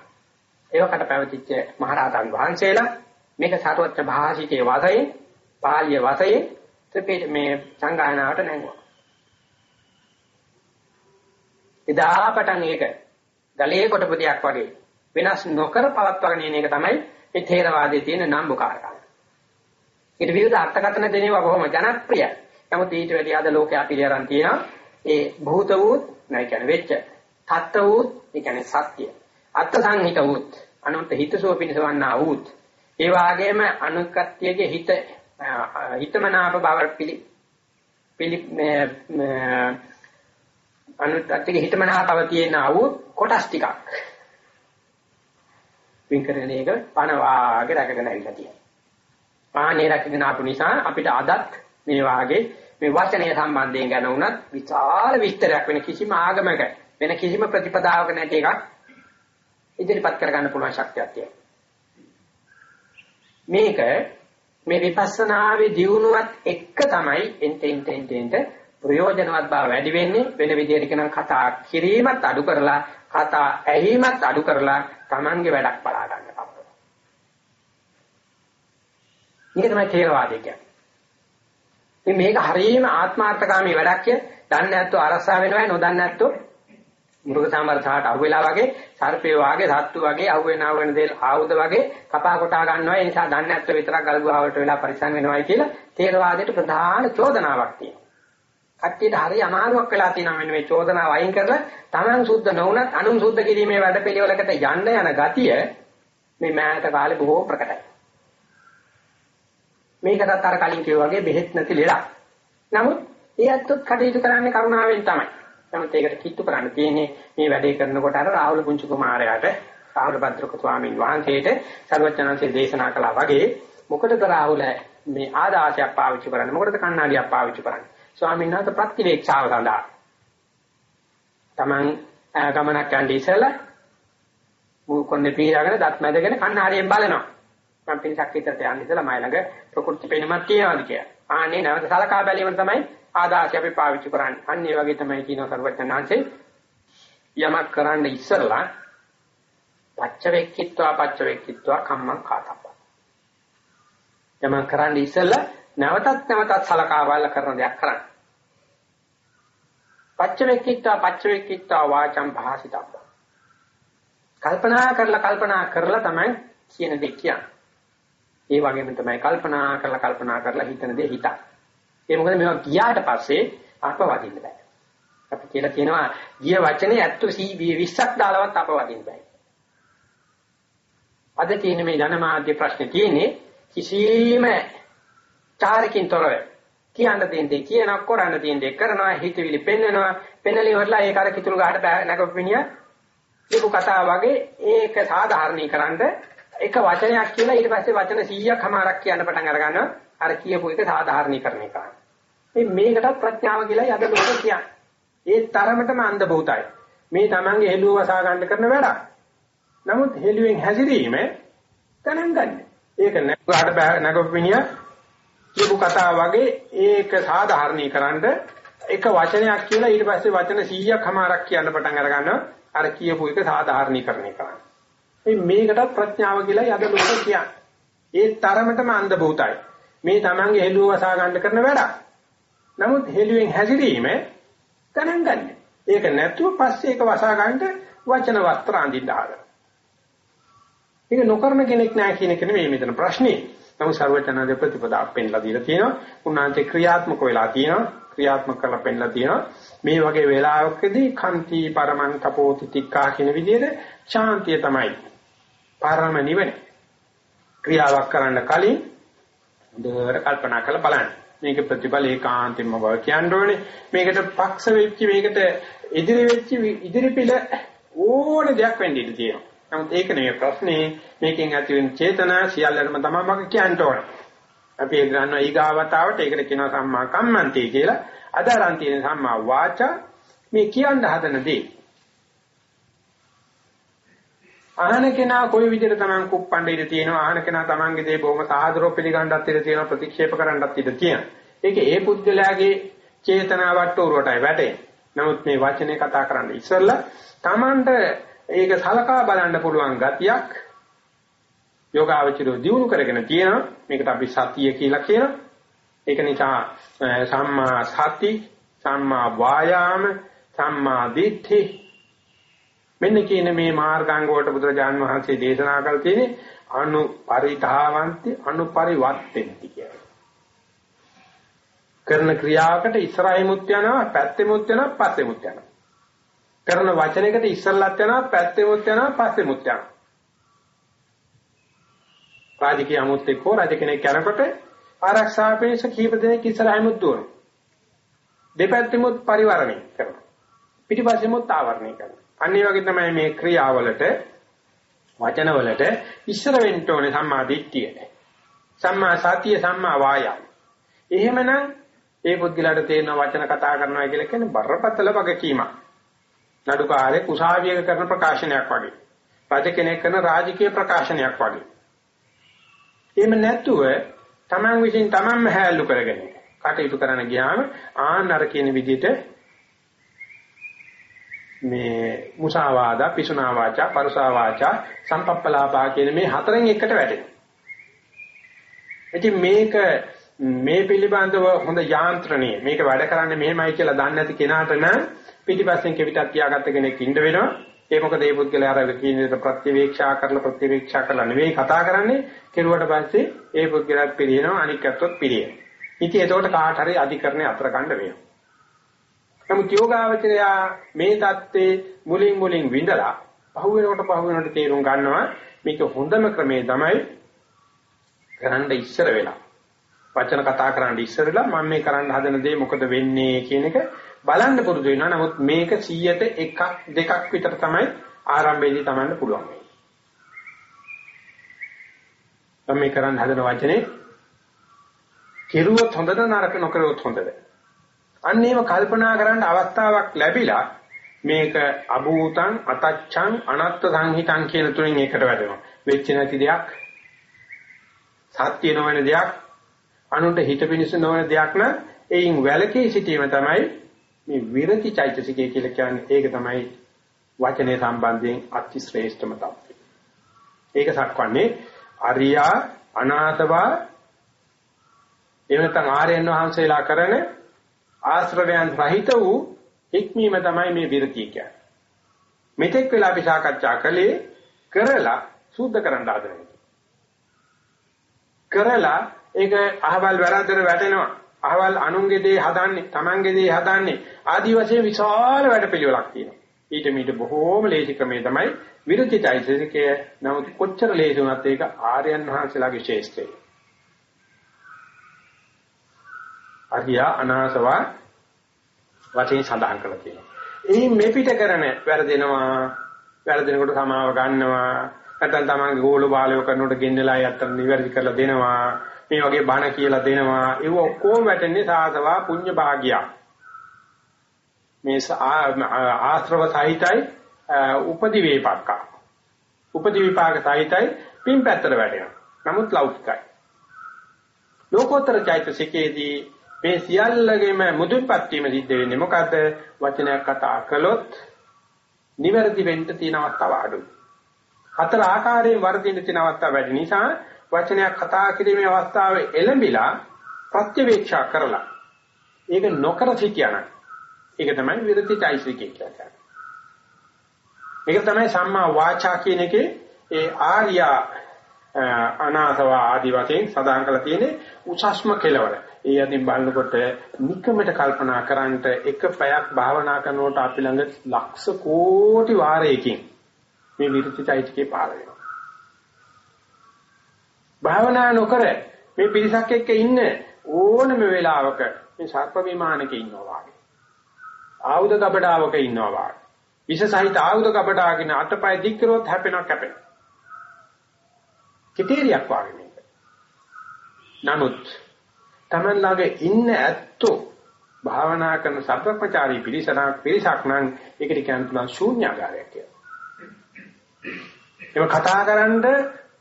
ඒවකට පැවතිච්ච මහරහතන් වහන්සේලා මේක සාරවත්ත භාෂිතයේ වාසයේ පාලිය වාසයේ ත්‍රිපිට මේ සංගායනාවට නැංගුවා. එදා පටන් ඒක ගලේ කොටපු දෙයක් වගේ වෙනස් නොකර පවත්වාගෙන යන එක තමයි මේ ථේරවාදයේ තියෙන නම්බුකාරකම. ඊට විරුද්ධ අර්ථකථන දෙනවා බොහොම ජනප්‍රියයි. නමුත් ඊට වැඩි අද ලෝකයා පිළිඅරන් තියෙනවා ඒ භූත වූත් නැයි කියන්නේ වෙච්ච තත්ත වූත් ඒ කියන්නේ සත්‍ය. අර්ථ සංහිත වූත් අනුන්ත හිතසුව පිණිසවන්නා වූත් ඒ වගේම අනුකත්‍යයේ හිත හිතමනාප බව පිළි පිළි අනුකත්‍යයේ හිතමනාපව තියෙන ආවු කොටස් ටිකක් වින්කරණ එක පණ වාගේ රැකගෙන ඇවිල්ලා තියෙනවා. ආනේ රැකගෙන ආපු නිසා අපිට අදත් මේ වාගේ මේ වචනය සම්බන්ධයෙන් ගැන උනත් විශාල විස්තරයක් වෙන කිසිම ආගමක වෙන කිසිම ප්‍රතිපදාවක නැති එකක් ඉදිරිපත් කරගන්න පුළුවන් ශක්තියක් තියෙනවා. මේක මේ විපස්සනාවේ දියුණුවත් එක්ක තමයි එන්ට එන්ට එන්ට එන්ට ප්‍රයෝජනවත් බව වැඩි වෙන්නේ වෙන විදිහට කියනම් කතා කිරීමත් අඩු කරලා කතා ඇහිීමත් අඩු කරලා Tamange වැඩක් බලා ගන්න අපර. මේක තමයි තේරවාදය කියන්නේ. මේක හරියම ආත්මාර්ථකාමී වැඩක් කිය. දන්නේ නැත්නම් අරසා වෙනවා නොදන්නේ නැත්නම් මුරුක සාමර්ථාට අහුවෙලා වගේ සර්පේ වාගේ සත්තු වගේ අහුවෙන අහුවෙන දේ ආයුධ වගේ කපා කොටා ගන්නවා ඒ නිසා දන්නේ නැත්නම් විතරක් ගල්ගුවාවට වෙලා පරිසං වෙනවයි කියලා තේරවාදයට ප්‍රධාන චෝදනාවක් තියෙනවා. කට්ටියට හරි අමාරුවක් වෙලා තියෙනවා මෙන්න මේ චෝදනාව අයින් කරලා Taman සුද්ධ නොවුනත් අනුන් සුද්ධ කිරීමේ වැඩපිළිවෙලකට යන්න යන ගතිය මේ මෑත කාලේ බොහෝ ප්‍රකටයි. මේකටත් අර කලින් කිව්වා වගේ බෙහෙත් නැති ලෙඩක්. නමුත් ඒ ඇත්තත් කටයුතු කරන්නේ කරුණාවෙන් තමයි. නමුත් ඒකට කිට්ටු කරන්න තියෙන්නේ මේ වැඩේ කරනකොට අර රාහුල පුංචි කුමාරයාට රාහුල භද්‍රක ස්වාමීන් වහන්සේට සර්වඥාන්සේ දේශනා කළා වගේ මොකටද රාහුල මේ ආදාසයක් පාවිච්චි කරන්නේ මොකටද කණ්ණාඩියක් පාවිච්චි කරන්නේ ස්වාමීන් වහන්සේ ප්‍රතිවේක්ෂාව සඳහා Taman ගමනක් යන්න ඉස්සෙල්ලා මුකොන්නේ පීරාගෙන දත් මැදගෙන කණ්ණාඩියෙන් බලනවා මම පිටක් විතරට යන්න ඉස්සෙල්ලා මයි ළඟ ප්‍රකෘති පෙනුමක් තියනවාද කියලා ආන්නේ නැවත සලකා බැලීම තමයි ආදාසය අපි පාවිච්චි කරන්නේ. අන්න ඒ වගේ තමයි කියනවා සර්වඥාන්සේ යමක් කරන්න ඉස්සරලා පච්ච වෙක්කිත්වා පච්ච වෙක්කිත්වා කම්මං කාතප්ප. යමක් කරන්න ඉස්සරලා නැවතත් නැවතත් සලකා බලලා කරන දෙයක් කරන්න. පච්ච වෙක්කිත්වා පච්ච වෙක්කිත්වා වාචම් භාසිතබ්බ. කල්පනා කරලා කල්පනා කරලා තමයි කියන දේ කියන්නේ. ඒ වගේම තමයි කල්පනා කරලා කල්පනා කරලා හිතන දේ හිතක්. ඒ මොකද මේවා ගියාට පස්සේ අප වදින්න බෑ. අපි කියලා කියනවා ගිය වචනේ ඇත්ත 20ක් දාලවත් අප වදින්න බෑ. අද තියෙන මේ ජනමාධ්‍ය ප්‍රශ්නේ තියෙන්නේ කිසිම චාරකින් තොරව. කියන්න තියෙන දේ කියනවා කරන්න තියෙන දේ කරනවා හිතවිලි පෙන්නනවා පෙන්නලි වලලා ඒක අර කිතුල් ගහට නැගපිනිය දීපු කතාව වගේ ඒක සාධාරණීකරනද එක වචනයක් කියලා ඊට පස්සේ වචන 100ක් හමාරක් කියන්න පටන් අර ගන්නවා. අර කියපු එක සාධාරණීකරණය කරනවා. මේ මේකටත් ප්‍රඥාව කියලායි අද ලෝකෙ කියන්නේ. ඒ තරමටම අන්ධ භූතයි මේ Tamange හෙළුව වසා ගන්න කරන වැඩක්. නමුත් හෙළුවෙන් හැසිරීම ගණන් ගන්න ඒක නැගුවාට නැගපිනිය කියපු කතාව වගේ ඒක සාධාරණීකරනද එක වචනයක් කියලා ඊට පස්සේ වචන 100ක් හමාරක් කියන්න පටන් අර ගන්නවා අර කියපු එක සාධාරණීකරණය කරන්නේ. මේ මේකටත් ප්‍රඥාව කියලායි අද ලෝකෙ කියන්නේ. ඒ තරමටම අන්ධ භූතයි. මේ Tamange හෙළුව වසා ගන්න කරන වැඩක්. නමුත් හෙළුවෙන් හැසිරීම ගණන් ගන්න. ඒක නැතුව පස්සේ ඒක වසා ගන්නට වචන වස්ත්‍ර අඳින්න ආරම්භ. ඒක නොකරන කෙනෙක් නෑ කියන එක නෙමෙයි මෙතන ප්‍රශ්නේ. නමුත් ਸਰවඥාගේ ප්‍රතිපදාවක් පෙන්ලා දීලා තියෙනවා. උන්වහන්සේ ක්‍රියාත්මක වෙලා තියෙනවා. ක්‍රියාත්මක කරලා පෙන්ලා තියෙනවා. මේ වගේ වෙලාවකදී කන්ති පරමං තපෝති තික්කා කියන විදිහට ශාන්තිය තමයි. පරම නිවන. ක්‍රියාවක් කරන්න කලින් හොඳට කල්පනා කරලා බලන්න. මේක ප්‍රතිඵල ඒකාන්තයෙන්ම බව කියන්න ඕනේ. මේකට පක්ෂ වෙච්ච මේකට ඉදිරි වෙච්ච ඉදිරි පිළ ඕන දෙයක් වෙන්න ඉඩ තියෙනවා. නමුත් ඒක නෙවෙයි ප්‍රශ්නේ මේකෙන් ඇති වෙන චේතනා සියල්ලම තමයි මම කියන්න ඕන. අපි ඒක ගන්නවා ඊගාවතාවට ඒකට කියනවා සම්මා කම්මන්තේ කියලා. අද අරන් තියෙන සම්මා වාචා මේ කියන්න හදන දේ. අහන කෙනා කොයි විදිහට Taman කුප්පණ්ඩ ඉඳ තියෙනවා අහන කෙනා Tamanගේ දේ බොහොම සාදරව පිළිගන්නත් ඉඳ තියෙනවා ප්‍රතික්ෂේප කරන්නත් ඉඳ තියෙනවා. ඒක ඒ පුද්ගලයාගේ චේතනාවට උරටයි වැටෙන්නේ. නමුත් මේ වචනේ කතා කරන්න ඉස්සෙල්ලා Tamanට ඒක සලකා බලන්න පුළුවන් ගතියක් යෝගාවචරෝ දියුණු කරගෙන තියෙනවා. මේකට අපි සතිය කියලා කියනවා. ඒක නිසා සම්මා සති, සම්මා වායාම, සම්මා දිට්ඨි මෙන්න කියන මේ මාර්ගාංග වලට බුදුරජාන් වහන්සේ දේශනා කළ තියෙන්නේ අනුපරිධාවන්ති අනුපරිවර්තෙන්ති කියලා. කරන ක්‍රියාවකට ඉස්සරහිමුත් යනවා, පැත්තෙමුත් යනවා, පස්සෙමුත් යනවා. කරන වචනයකට ඉස්සල්ලත් යනවා පැත්තෙමුත් යනවා පස්සෙමුත් යනවා. රාජකීය අමුත් එක්කෝ රජ කෙනෙක් යනකොට ආරක්ෂාපේක්ෂ කීප දෙනෙක් ඉස්සරහිමුත් දුවනවා. දෙපැත්තෙමුත් පරිවරණය කරනවා. පිටිපස්සෙමුත් ආවරණය කරනවා. අනිත් වගේ තමයි මේ ක්‍රියාවලට වචනවලට ඉස්සර වෙන්න ඕනේ සම්මා දිට්ඨිය. සම්මා සතිය සම්මා වායාම. එහෙමනම් ඒ පුද්ගලයාට තේරෙන වචන කතා කරනවා කියලා කියන්නේ බරපතල වගකීමක්. නඩුකාරේ කුසාවියක කරන ප්‍රකාශනයක් වගේ. රජ කෙනෙක් කරන රාජකීය ප්‍රකාශනයක් වගේ. එහෙම නැතුව Taman විසින් Tamanම හැල්ලු කරගෙන කටයුතු කරන්න ගියාම ආනර කියන විදිහට මේ මුසාවාදා පිසුනා වාචා පරුසා වාචා සම්පප්පලාපා කියන මේ හතරෙන් එකට වැටෙනවා. ඉතින් මේක මේ පිළිබඳව හොඳ යාන්ත්‍රණය මේක වැඩ කරන්නේ මෙහෙමයි කියලා දන්නේ නැති කෙනාට නම් පිටිපස්සෙන් කෙවිතක් තියාගත්ත කෙනෙක් ඉන්න වෙනවා. ඒ මොකද මේ පුද්ගලයා අර කියන විදිහට ප්‍රතිවේක්ෂා කරලා ප්‍රතිවේක්ෂා කරලා නෙවෙයි කතා කරන්නේ. කෙරුවට පස්සේ ඒ පුද්ගලයාත් පිළිනවා අනික් අතොත් පිළියෙන. ඉතින් එතකොට කාට හරි අධිකරණේ අතර ගන්න වෙනවා. නමුත් යෝගාවචරයා මේ தත්ත්වේ මුලින් මුලින් විඳලා පහු වෙනකොට පහු වෙනකොට තේරුම් ගන්නවා මේක හොඳම ක්‍රමේ තමයි කරන්න ඉස්සර වෙලා. වචන කතා කරන්න ඉස්සරලා මම මේ කරන්න හදන දේ මොකද වෙන්නේ කියන එක බලන්න පුරුදු වෙනවා. නමුත් මේක 100ට එකක් දෙකක් විතර තමයි ආරම්භයේදී තමන්න පුළුවන්. මම මේ කරන්න හදන වචනේ කෙරුවොත් හොඳද නරක නොකරුවොත් හොඳද? අන්න ඒව කල්පනා කරන්න අවස්ථාවක් ලැබිලා මේක අභූතං අතච්ඡං අනත්ත සංහිතං කියන තුනෙන් එකට වැඩෙනවා. වෙච්ච නැති දෙයක් සත්‍ය නොවන දෙයක් අනුන්ට හිත පිණිස නොවන දෙයක් නම් එයින් වැළකී සිටීම තමයි මේ විරති චෛතසිකය කියලා කියන්නේ ඒක තමයි වචනේ සම්බන්ධයෙන් අති ශ්‍රේෂ්ඨම තත්ත්වය. ඒක සක්වන්නේ අරියා අනාථවා එහෙම නැත්නම් ආර්යයන් වහන්සේලා කරන ආශ්‍රවයන් රහිත වූ හික්මීම තමයි මේ විරතිය කියන්නේ. මෙතෙක් වෙලා අපි සාකච්ඡා කළේ කරලා සූද්ධ කරන්න හදන එක. කරලා ඒක අහවල් වැරද්දට වැටෙනවා. අහවල් අනුන්ගේ දේ හදන්නේ, Tamanගේ දේ හදන්නේ. ආදි වශයෙන් විශාල වැඩපිළිවෙලක් තියෙනවා. ඊට මීට බොහෝම ලේසි ක්‍රමේ තමයි විරතිචෛතසිකය. නමුත් කොච්චර ලේසි වුණත් ඒක ආර්යයන් වහන්සේලාගේ ශේෂ්ඨය. අරියා අනාසවා වශයෙන් සඳහන් කරලා තියෙනවා. එයින් මේ පිට කරන වැරදෙනවා වැරදෙනකොට සමාව ගන්නවා නැත්නම් තමන්ගේ ගෝල බාලයෝ කරනකොට ගෙන්නලා යත්තන් නිවැරදි කරලා දෙනවා මේ වගේ බණ කියලා දෙනවා. ඒව ඔක්කොම වැටෙන්නේ සාසවා පුඤ්ඤ භාගිය මේ ආශ්‍රව සහිතයි උපදි වේපක්ක උපදි විපාක සහිතයි පින් පැත්තට වැටෙනවා. නමුත් ලෞකිකයි. ලෝකෝත්තර චෛතසිකයේදී මේ සියල්ලගෙම මුදුන්පත් වීම සිද්ධ වෙන්නේ මොකද? වචනයක් කතා කළොත් නිවැරදි වෙන්න තියෙන අවස්ථාව අඩුයි. හතර ආකාරයෙන් වර්ධින්න තියෙන අවස්ථාව වැඩි නිසා වචනයක් කතා කිරීමේ අවස්ථාව එළඹිලා ප්‍රත්‍යවේක්ෂා කරලා ඒක නොකර සිටියනම් ඒක තමයි විරතිචෛසිකේ කියලා කියන්නේ. ඒක තමයි සම්මා වාචා කියන එකේ ඒ ආර්ය අනාසව ආදි වශයෙන් සදාන් කළ තියෙන්නේ උසස්ම කෙලවර. ඒ අදින් බලනකොට නිකමට කල්පනා කරන්නට එක පැයක් භාවනා කරනකොට අපි ළඟ ලක්ෂ කෝටි වාරයකින් මේ විරුද්ධචෛත්‍යකේ පාර වෙනවා. භාවනා නොකර මේ පිරිසක් එක්ක ඉන්න ඕනම වෙලාවක මේ සර්ප විමානක ඉන්නවා වගේ. ආයුධ කපඩාවක ඉන්නවා වගේ. විෂ සහිත ආයුධ කපඩාගෙන අතපය දික් කරොත් හැපෙනවා කැපෙනවා. කිතේරියක් වගේ මේක. නමුත් Taman ළඟ ඉන්න ඇත්තෝ භාවනා කරන සබ්‍රපචාරී පිරිසක් පිරිසක් නම් ඒකට කියන්න පුළුවන් ශූන්‍යාකාරයක් කියලා. ඒක කතා කරන්ඩ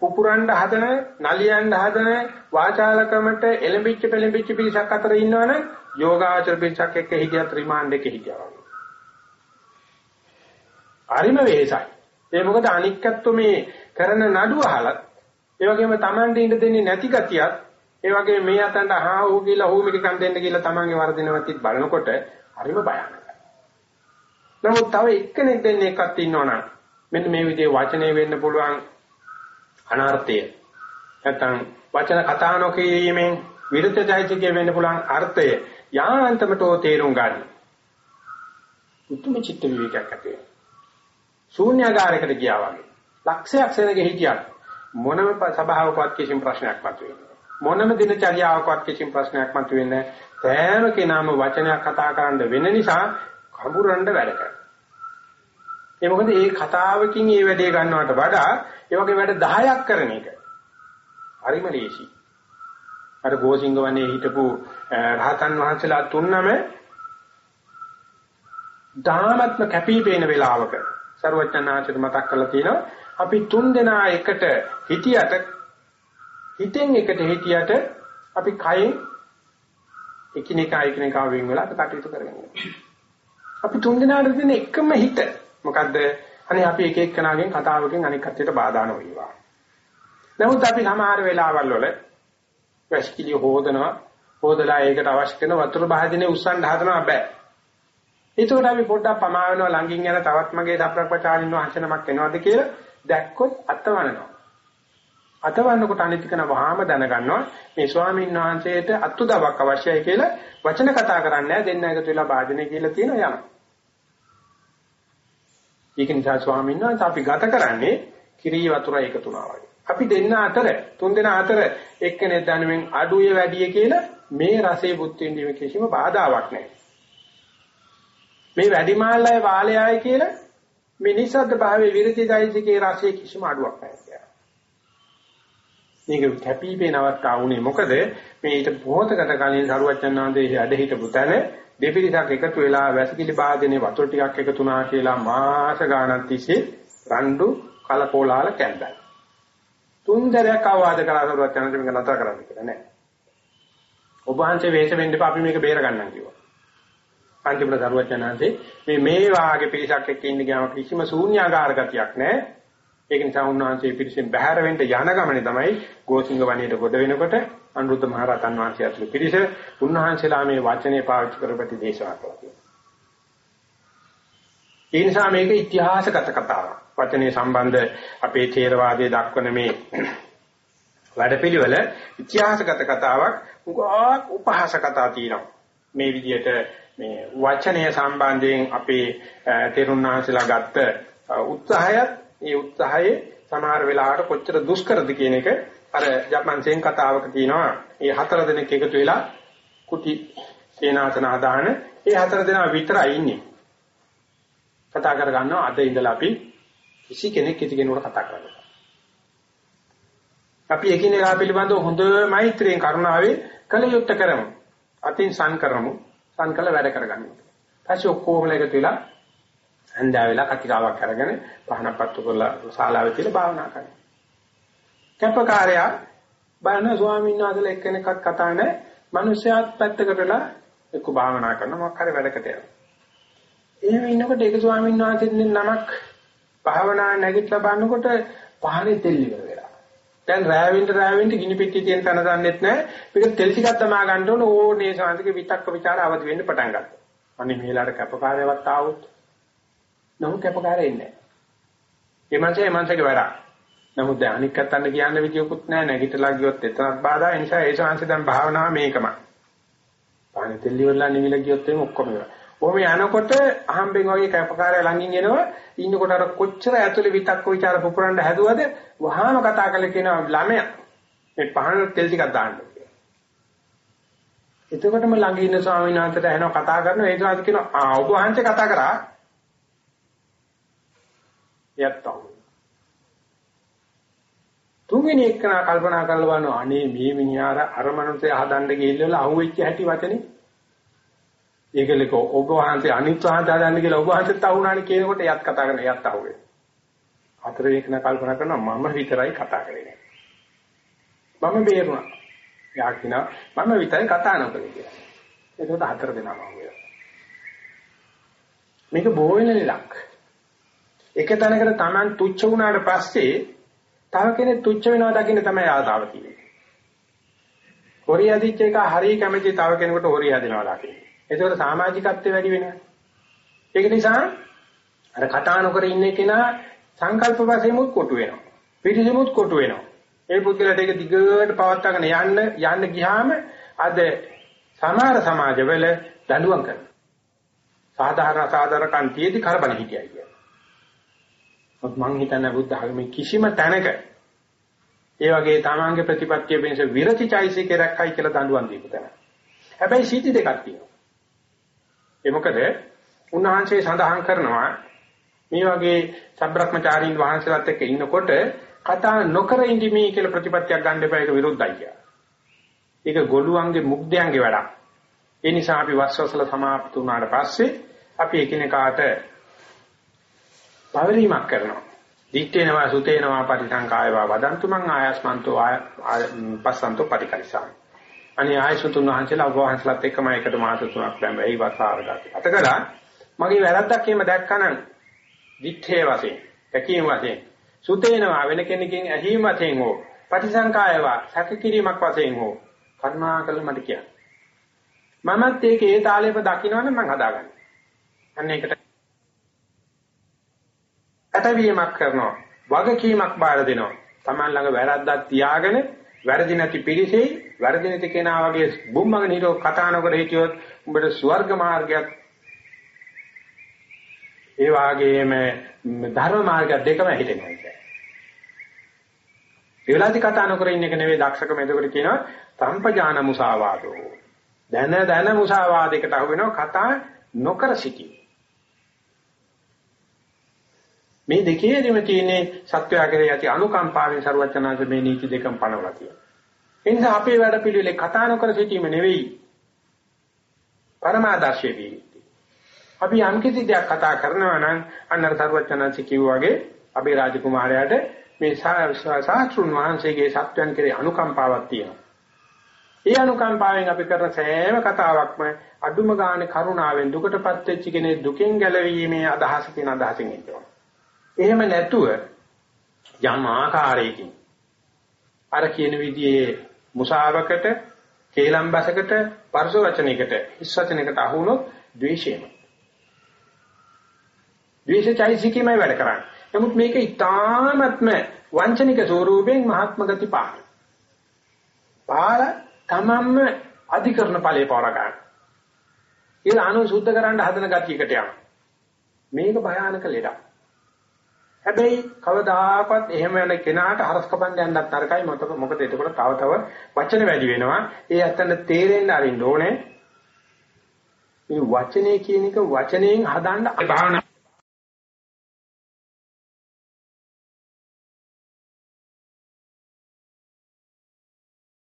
පුපුරන්න හදන නලියන්න හදන වාචාලකමට එලඹිච්ච පෙලඹිච්ච පිරිසක් අතර ඉන්නවනම් යෝගාචර පිරිසක් එක්ක හිටියත් රිමාන්ඩ් එකේ හිටියා වගේ. හරිම වෙහසයි. ඒ මොකද අනික්කත්ව මේ කරන නඩුව අහලත් ඒ වගේම Tamande ඉඳ දෙන්නේ නැති ගතියත් ඒ වගේ මේ අතන්ට හා වූ කියලා හෝ මිකම් දෙන්න කියලා Tamange වර්ධිනවතිත් බලනකොට හරිම භයානකයි. නමුත් තව එක්කෙනෙක් දෙන්නේ එකක් ඉන්නවනම් මෙන්න මේ විදිහේ වචනේ වෙන්න පුළුවන් අනර්ථය. නැත්නම් වචන කතා නොකිරීමෙන් විරුද්ධයිතිකේ වෙන්න පුළුවන් අර්ථය යාන්තමටෝ තේරුම් ගන්න. උතුම් චිත්ත විවේකයක් ඇති වෙනවා. ශූන්‍යagaraකට ගියා වගේ. ලක්ෂයක් සෙනගෙ හිටියත් මොනම සභාවකවත් කිසිම ප්‍රශ්නයක් මතුවෙන්නේ මොනම දිනචර්යාවකවත් කිසිම ප්‍රශ්නයක් මතුවෙන්නේ සෑම කෙනාම වචනයක් කතා කරන්න වෙන නිසා කඹුරන්න වැඩ කරනවා. ඒ මොකද මේ කතාවකින් මේ වැඩේ ගන්නවට වඩා ඒ වගේ වැඩ 10ක් කරන එක. හරිම ලේසි. අර ගෝසිංග වනේ හිටපු රහතන් වහන්සේලා තුන්නම ධාමත්ම කැපිපේන වෙලාවක ਸਰවඥාචර්ය මතක් කරලා තියෙනවා. අපි තුන් දෙනා එකට හිටියට හිතෙන් එකට හිටියට අපි කයෙන් එකිනෙකා එකිනෙකා වෙන් වෙලා අපි කටයුතු කරගෙන අපි තුන් දෙනාට දෙන එකම හිත මොකද්ද අනේ අපි එක එක්කනාගෙන් කතාවකින් අනික් කට්ටියට බාධා නොවේවා නමුත් අපි සමහර වෙලාවල් වල වැස්කිලිය හොදනවා හොදලා ඒකට අවශ්‍ය කරන වතුර භාජනය උස්සන්න හදනවා බෑ ඒකට අපි පොඩ්ඩක් පමා වෙනවා ළඟින් යන තවත් මගේ දප්‍රපචාරින් වහන්සේනමක් එනවාද කියලා දැක්කොත් අතවනවා. අතවන්නකොට අනිත්කන වහාම දැනගන්නවා මේ ස්වාමීන් වහන්සේට අත්උදවක් අවශ්‍යයි කියලා වචන කතා කරන්නේ දෙන්න එකතු වෙලා වාදනය කියලා තියෙන යනවා. ඒක නිසා ස්වාමීන් වහන්සේ අපි ගත කරන්නේ කිරී වතුර එකතු වුණා වගේ. අපි දෙන්න අතර තුන් දෙනා අතර එක්කෙනෙක් දැනුමින් අඩුවේ වැඩිය කියලා මේ රසේ බුද්ධ විඳීම කිසිම බාධාවක් නැහැ. මේ වැඩිමාල්ලයි වාලයයි කියලා මේ නිසද්ද භාවයේ විරතිදයිසිකේ රසයේ කිසිම අඩුවක් නැහැ. මේක කැපී පෙනෙන අවස්ථාව උනේ මොකද මේ ඊට පොහතකට කලින් සරුවච්චන්නාන්දේ ඇද හිටපු තැන දෙපිරිසක් එකතු වෙලා වැසිකිලි වාදනේ වතුර ටිකක් එකතු වුණා කියලා මාස ගාණක් තිස්සේ රණ්ඩු කලකෝලාල කැඳයි. තුන්දරයක් අවවාද කළා සරුවච්චන්නාන්දේ මේක නතර කරන්න කියලා නෑ. ඔබ වහන්සේ වේශ වෙන්න අපි මේක බේර ගන්නම් කිව්වා. අන්තිමට දරුවචනාංශේ මේ මේ වාගේ පිරිසක් එක්ක ඉන්න ගියාම කිසිම ශූන්‍යාකාර ගතියක් නැහැ. ඒක නිසා උන්වහන්සේ පිරිසෙන් බැහැර වෙන්න යන ගමනේ තමයි ගෝසිංග වනයේට ගොඩ වෙනකොට අනුරුද්ධ මහ රහතන් වහන්සේ ඇතුළු පිරිස උන්වහන්සේලා මේ වචනේ පාවිච්චි කරපටි දේශනා කළා. ඒ නිසා මේක ඉතිහාසගත කතාවක්. වචනේ සම්බන්ධ අපේ ථේරවාදයේ දක්වන මේ වැඩපිළිවෙල ඉතිහාසගත කතාවක් උගාක් උපහාස කතා තියෙනවා. මේ විදිහට මේ වචනය සම්බන්ධයෙන් අපේ තෙරුණාංශලා ගත්ත උත්සාහයත් ඒ උත්සාහයේ සමහර වෙලාවට කොච්චර දුෂ්කරද කියන එක අර ජපන්සෙන් කතාවක තියෙනවා. මේ හතර දෙනෙක් එකතු වෙලා කුටි සේනාසන හදාන ඒ හතර දෙනා විතරයි ඉන්නේ. කතා කර ගන්නවා අද ඉඳලා අපි කිසි කෙනෙක් කිසි කෙනෙකුට කතා කරනවා. අපි එකිනෙකා පිළිබඳව හොඳ මෛත්‍රියෙන් කරුණාවෙන් කල යුත්තේ කරමු. අතින් සන් කරමු. සන් කළ වැඩ කරගන්න. ඊපස්සේ ඔක්කොම එකතු වෙලා හන්දා වෙලා කතිකාවක් අරගෙන පහනක් පත්තු කරලා ශාලාවේ තියලා භාවනා කරනවා. කැපකාරයා බණ ස්වාමීන් වහන්සේලා එක්කෙනෙක්වත් කතා නැහැ. මිනිස්යාත් පැත්තකටලා එක්ක භාවනා කරනවා මොකක් හරි වැඩකට යනවා. එහෙම ඉන්නකොට ඒක ස්වාමීන් වහන්සේගෙන් නමක් භාවනා නැගිටලා බලනකොට පහනේ තෙල් ඉවර වෙලා. දැන් රෑවින්ට රෑවින්ට ගිනි පෙට්ටිය තියෙන තැන දන්නෙත් නැහැ. මේක තෙල් ටිකක් තමා ගන්න ඕන ඕනේ සාන්තික විතක්ක ਵਿਚාර අවදි වෙන්න පටන් ගත්තා. අනේ මේලාට කැපකාරයවත් ආවොත් නමුත් කැපකාරය ඉන්නේ නැහැ. ඒ මංසේ මංසේක වැඩ. නමුත් දැන් අනික් අතන්න කියන්න විදියකුත් නැහැ. නැගිටලා ගියොත් එතනක් බාධා. ඒ නිසා ඒ ශාංශ දැන් භාවනාව මේකමයි. පානේ තෙල් ඉවරලා නිවිලා ගියොත් එimhe ඔක්කොම ඉවරයි. ඔහොම යනකොට අහම්බෙන් වගේ කැපකාරය ළඟින් එනවා. ඉන්නකොට අර කොච්චර ඇතුලේ විතක්ක ਵਿਚාර පුපුරන්න හැදුවද වහාම කතා කරලා කියනවා ළමයා මේ පහන තෙල් ටිකක් දාන්න කියලා. එතකොටම ළඟ ඉන්න ස්වාමීන් වහන්සේට එනවා කතා කරනවා ඒ ස්වාමීන් කියනවා ආ ඔබ වහන්සේ කතා කරා. යත්තෝ. තුන්වෙනි එක්කනා කල්පනා කරලා බලනවා අනේ මේ මිනිහාර අර මනුස්සය හදන්න ගිහිල්ලා අහුවෙච්ච හැටි වචනේ ඒකලක ඔබ වහන්සේ අනිත් වහන්සේ හදන්න කියලා ඔබ වහන්සේත් අහුණානේ කියනකොට එයත් කතා කරන එයත් අහුවේ. හතර වෙනකන කල්පනා කරනවා මම විතරයි කතා කරන්නේ. මම බේරුණා. යා කියනවා මම විතරයි කතා නොකළේ කියලා. ඒකට හතර දෙනාම අහුවේ. මේක බෝ වෙන ලක්. එක තැනකට Taman තුච්ච වුණාට පස්සේ තව කෙනෙක් තුච්ච වෙනවා දකින්න තමයි ආදාව තියෙන්නේ. හොරිය අදිච්ච එක හරිය කැමති තව කෙනෙකුට හොරිය අදිනවා දකින්න. ඒකවල සමාජිකත්වය වැඩි වෙනවා. ඒක නිසා අර කතා නොකර ඉන්න කෙනා සංකල්ප වශයෙන්මුත් කොටු වෙනවා. පිටිසෙමුත් කොටු වෙනවා. ඒ පුද්ගලයාට ඒක දිගට පවත්වාගෙන යන්න යන්න ගියාම අද සමහර සමාජවල දඬුවම් කරනවා. සාධාරණ සාධාරණ කන්තියේදී කරබන හිටියයි කියන්නේ. මොකද මං හිතන්නේ බුද්ධ ධර්මයේ කිසිම තැනක ඒ වගේ තමන්ගේ ප්‍රතිපත්තිය වෙනස විරතිචෛසිකේ රැක්කයි කියලා දඬුවම් දීපු තැන. හැබැයි සීටි දෙකක් තියෙනවා. ඒ මොකද උන්වහන්සේ සඳහන් කරනවා මේ වගේ සබ්‍රක්‍මචාරීන් වහන්සේලාත් එක්ක ඉන්නකොට කතා නොකර ඉඳීමේ කියලා ප්‍රතිපත්තියක් ගන්න එපා ඒක විරුද්ධයි කියලා. ඒක ගොළුවන්ගේ මුග්ධයන්ගේ වැඩක්. ඒ නිසා අපි වස්වසල සමාප්ත වුණාට පස්සේ අපි එකිනෙකාට පවරීමක් කරනවා. දිත්තේනවා සුතේනවා පරිසංකායවා වදන්තු මං ආයස්මන්තෝ ආය පස්සන්තෝ පරිකරිසාමි. අනේ ආයසුතුන් වහන්සේලා ඔබ වහන්සේලාත් එක්කම එකට මාස තුනක් දැන් වෙයි වසාර ගත්තා. අතකලා මගේ වැරද්දක් එහෙම දැක්කනම් දිත්තේ වශයෙන්, කැකීම් වශයෙන්, සුතේනවා වෙන කෙනකින් ඇහිම වශයෙන් හෝ පටිසංකායවා සැකකිරීමක් වශයෙන් හෝ කරුණාකර මට කියන්න. මමත් ඒක ඒ තාලෙප දකින්නවනේ මං හදාගන්න. අන්න ඒකට ඇතවීමක් කරනවා. වගකීමක් බාර දෙනවා. Taman ළඟ වැරද්දක් තියාගෙන වැරදි නැති පිළිසෙයි වැරදි නැති කෙනා වගේ බුම්මගෙන හිටෝ කතා නොකර හිටියොත් උඹට ස්වර්ග මාර්ගයක් ඒ වාගේම ධර්ම මාර්ග දෙකම හිතෙනවා කියන්නේ. ඒ වෙලාවේදී කතා නොකර ඉන්න එක නෙවෙයි දක්ෂකම එතකොට කියනවා සම්පජාන මුසාවාදෝ. දැන දැන මුසාවාදයකට අහු වෙනවා කතා නොකර සිටීම. මේ දෙකේදීම තියෙන්නේ සත්වයා කෙරෙහි ඇති අනුකම්පාවෙන් ਸਰවඥාන්ත මේ නීති දෙකම පනවලා තියෙනවා. ඒ නිසා අපේ වැඩ පිළිවෙලේ කතා නොකර සිටීම නෙවෙයි. පරමාදර්ශය වීර්ති. අපි යම් කිසි දෙයක් කතා කරනවා නම් අන්නර ਸਰවඥාන්ත කිව්වා වගේ අපේ රාජකුමාරයාට මේ සාස්ෘණ වහන්සේගේ සත්වයන් කෙරෙහි අනුකම්පාවක් තියෙනවා. ඒ අනුකම්පාවෙන් අපි කරන සෑම කතාවක්ම අදුම ගානේ කරුණාවෙන් දුකටපත් වෙච්ච කෙනේ දුකෙන් ගැලවීමේ අදහස කියන අදහසින් ඉන්නවා. එහෙම නැතුව යම් ආකාරයකින් අර කියන විදිහේ මුසාවකට, කේලම්බසකට, පරස වචනයකට, හිස් වචනයකට අහු වුණොත් ද්වේෂයම. ද්වේෂචෛසිකීමයි වැඩ කරන්නේ. නමුත් මේක ඊටාත්ම වංචනික ස්වරූපයෙන් මහත්ම ගති පාන. පාල තමන්ම අධිකරණ ඵලයේ පවර ගන්න. ඒක අනු සුද්ධ කරන්න හදන ගතියකට යනවා. මේක භයානක ලෙඩක්. හැබැයි කවදාකවත් එහෙම යන කෙනාට හරස් කපන්න යන්නත් තරකයි මොකද මොකද එතකොට තව තව වචන වැඩි වෙනවා. ඒ අතන තේරෙන්න අරින්න ඕනේ. මේ වචනේ කියන එක වචනයෙන් හදන්න භාවනා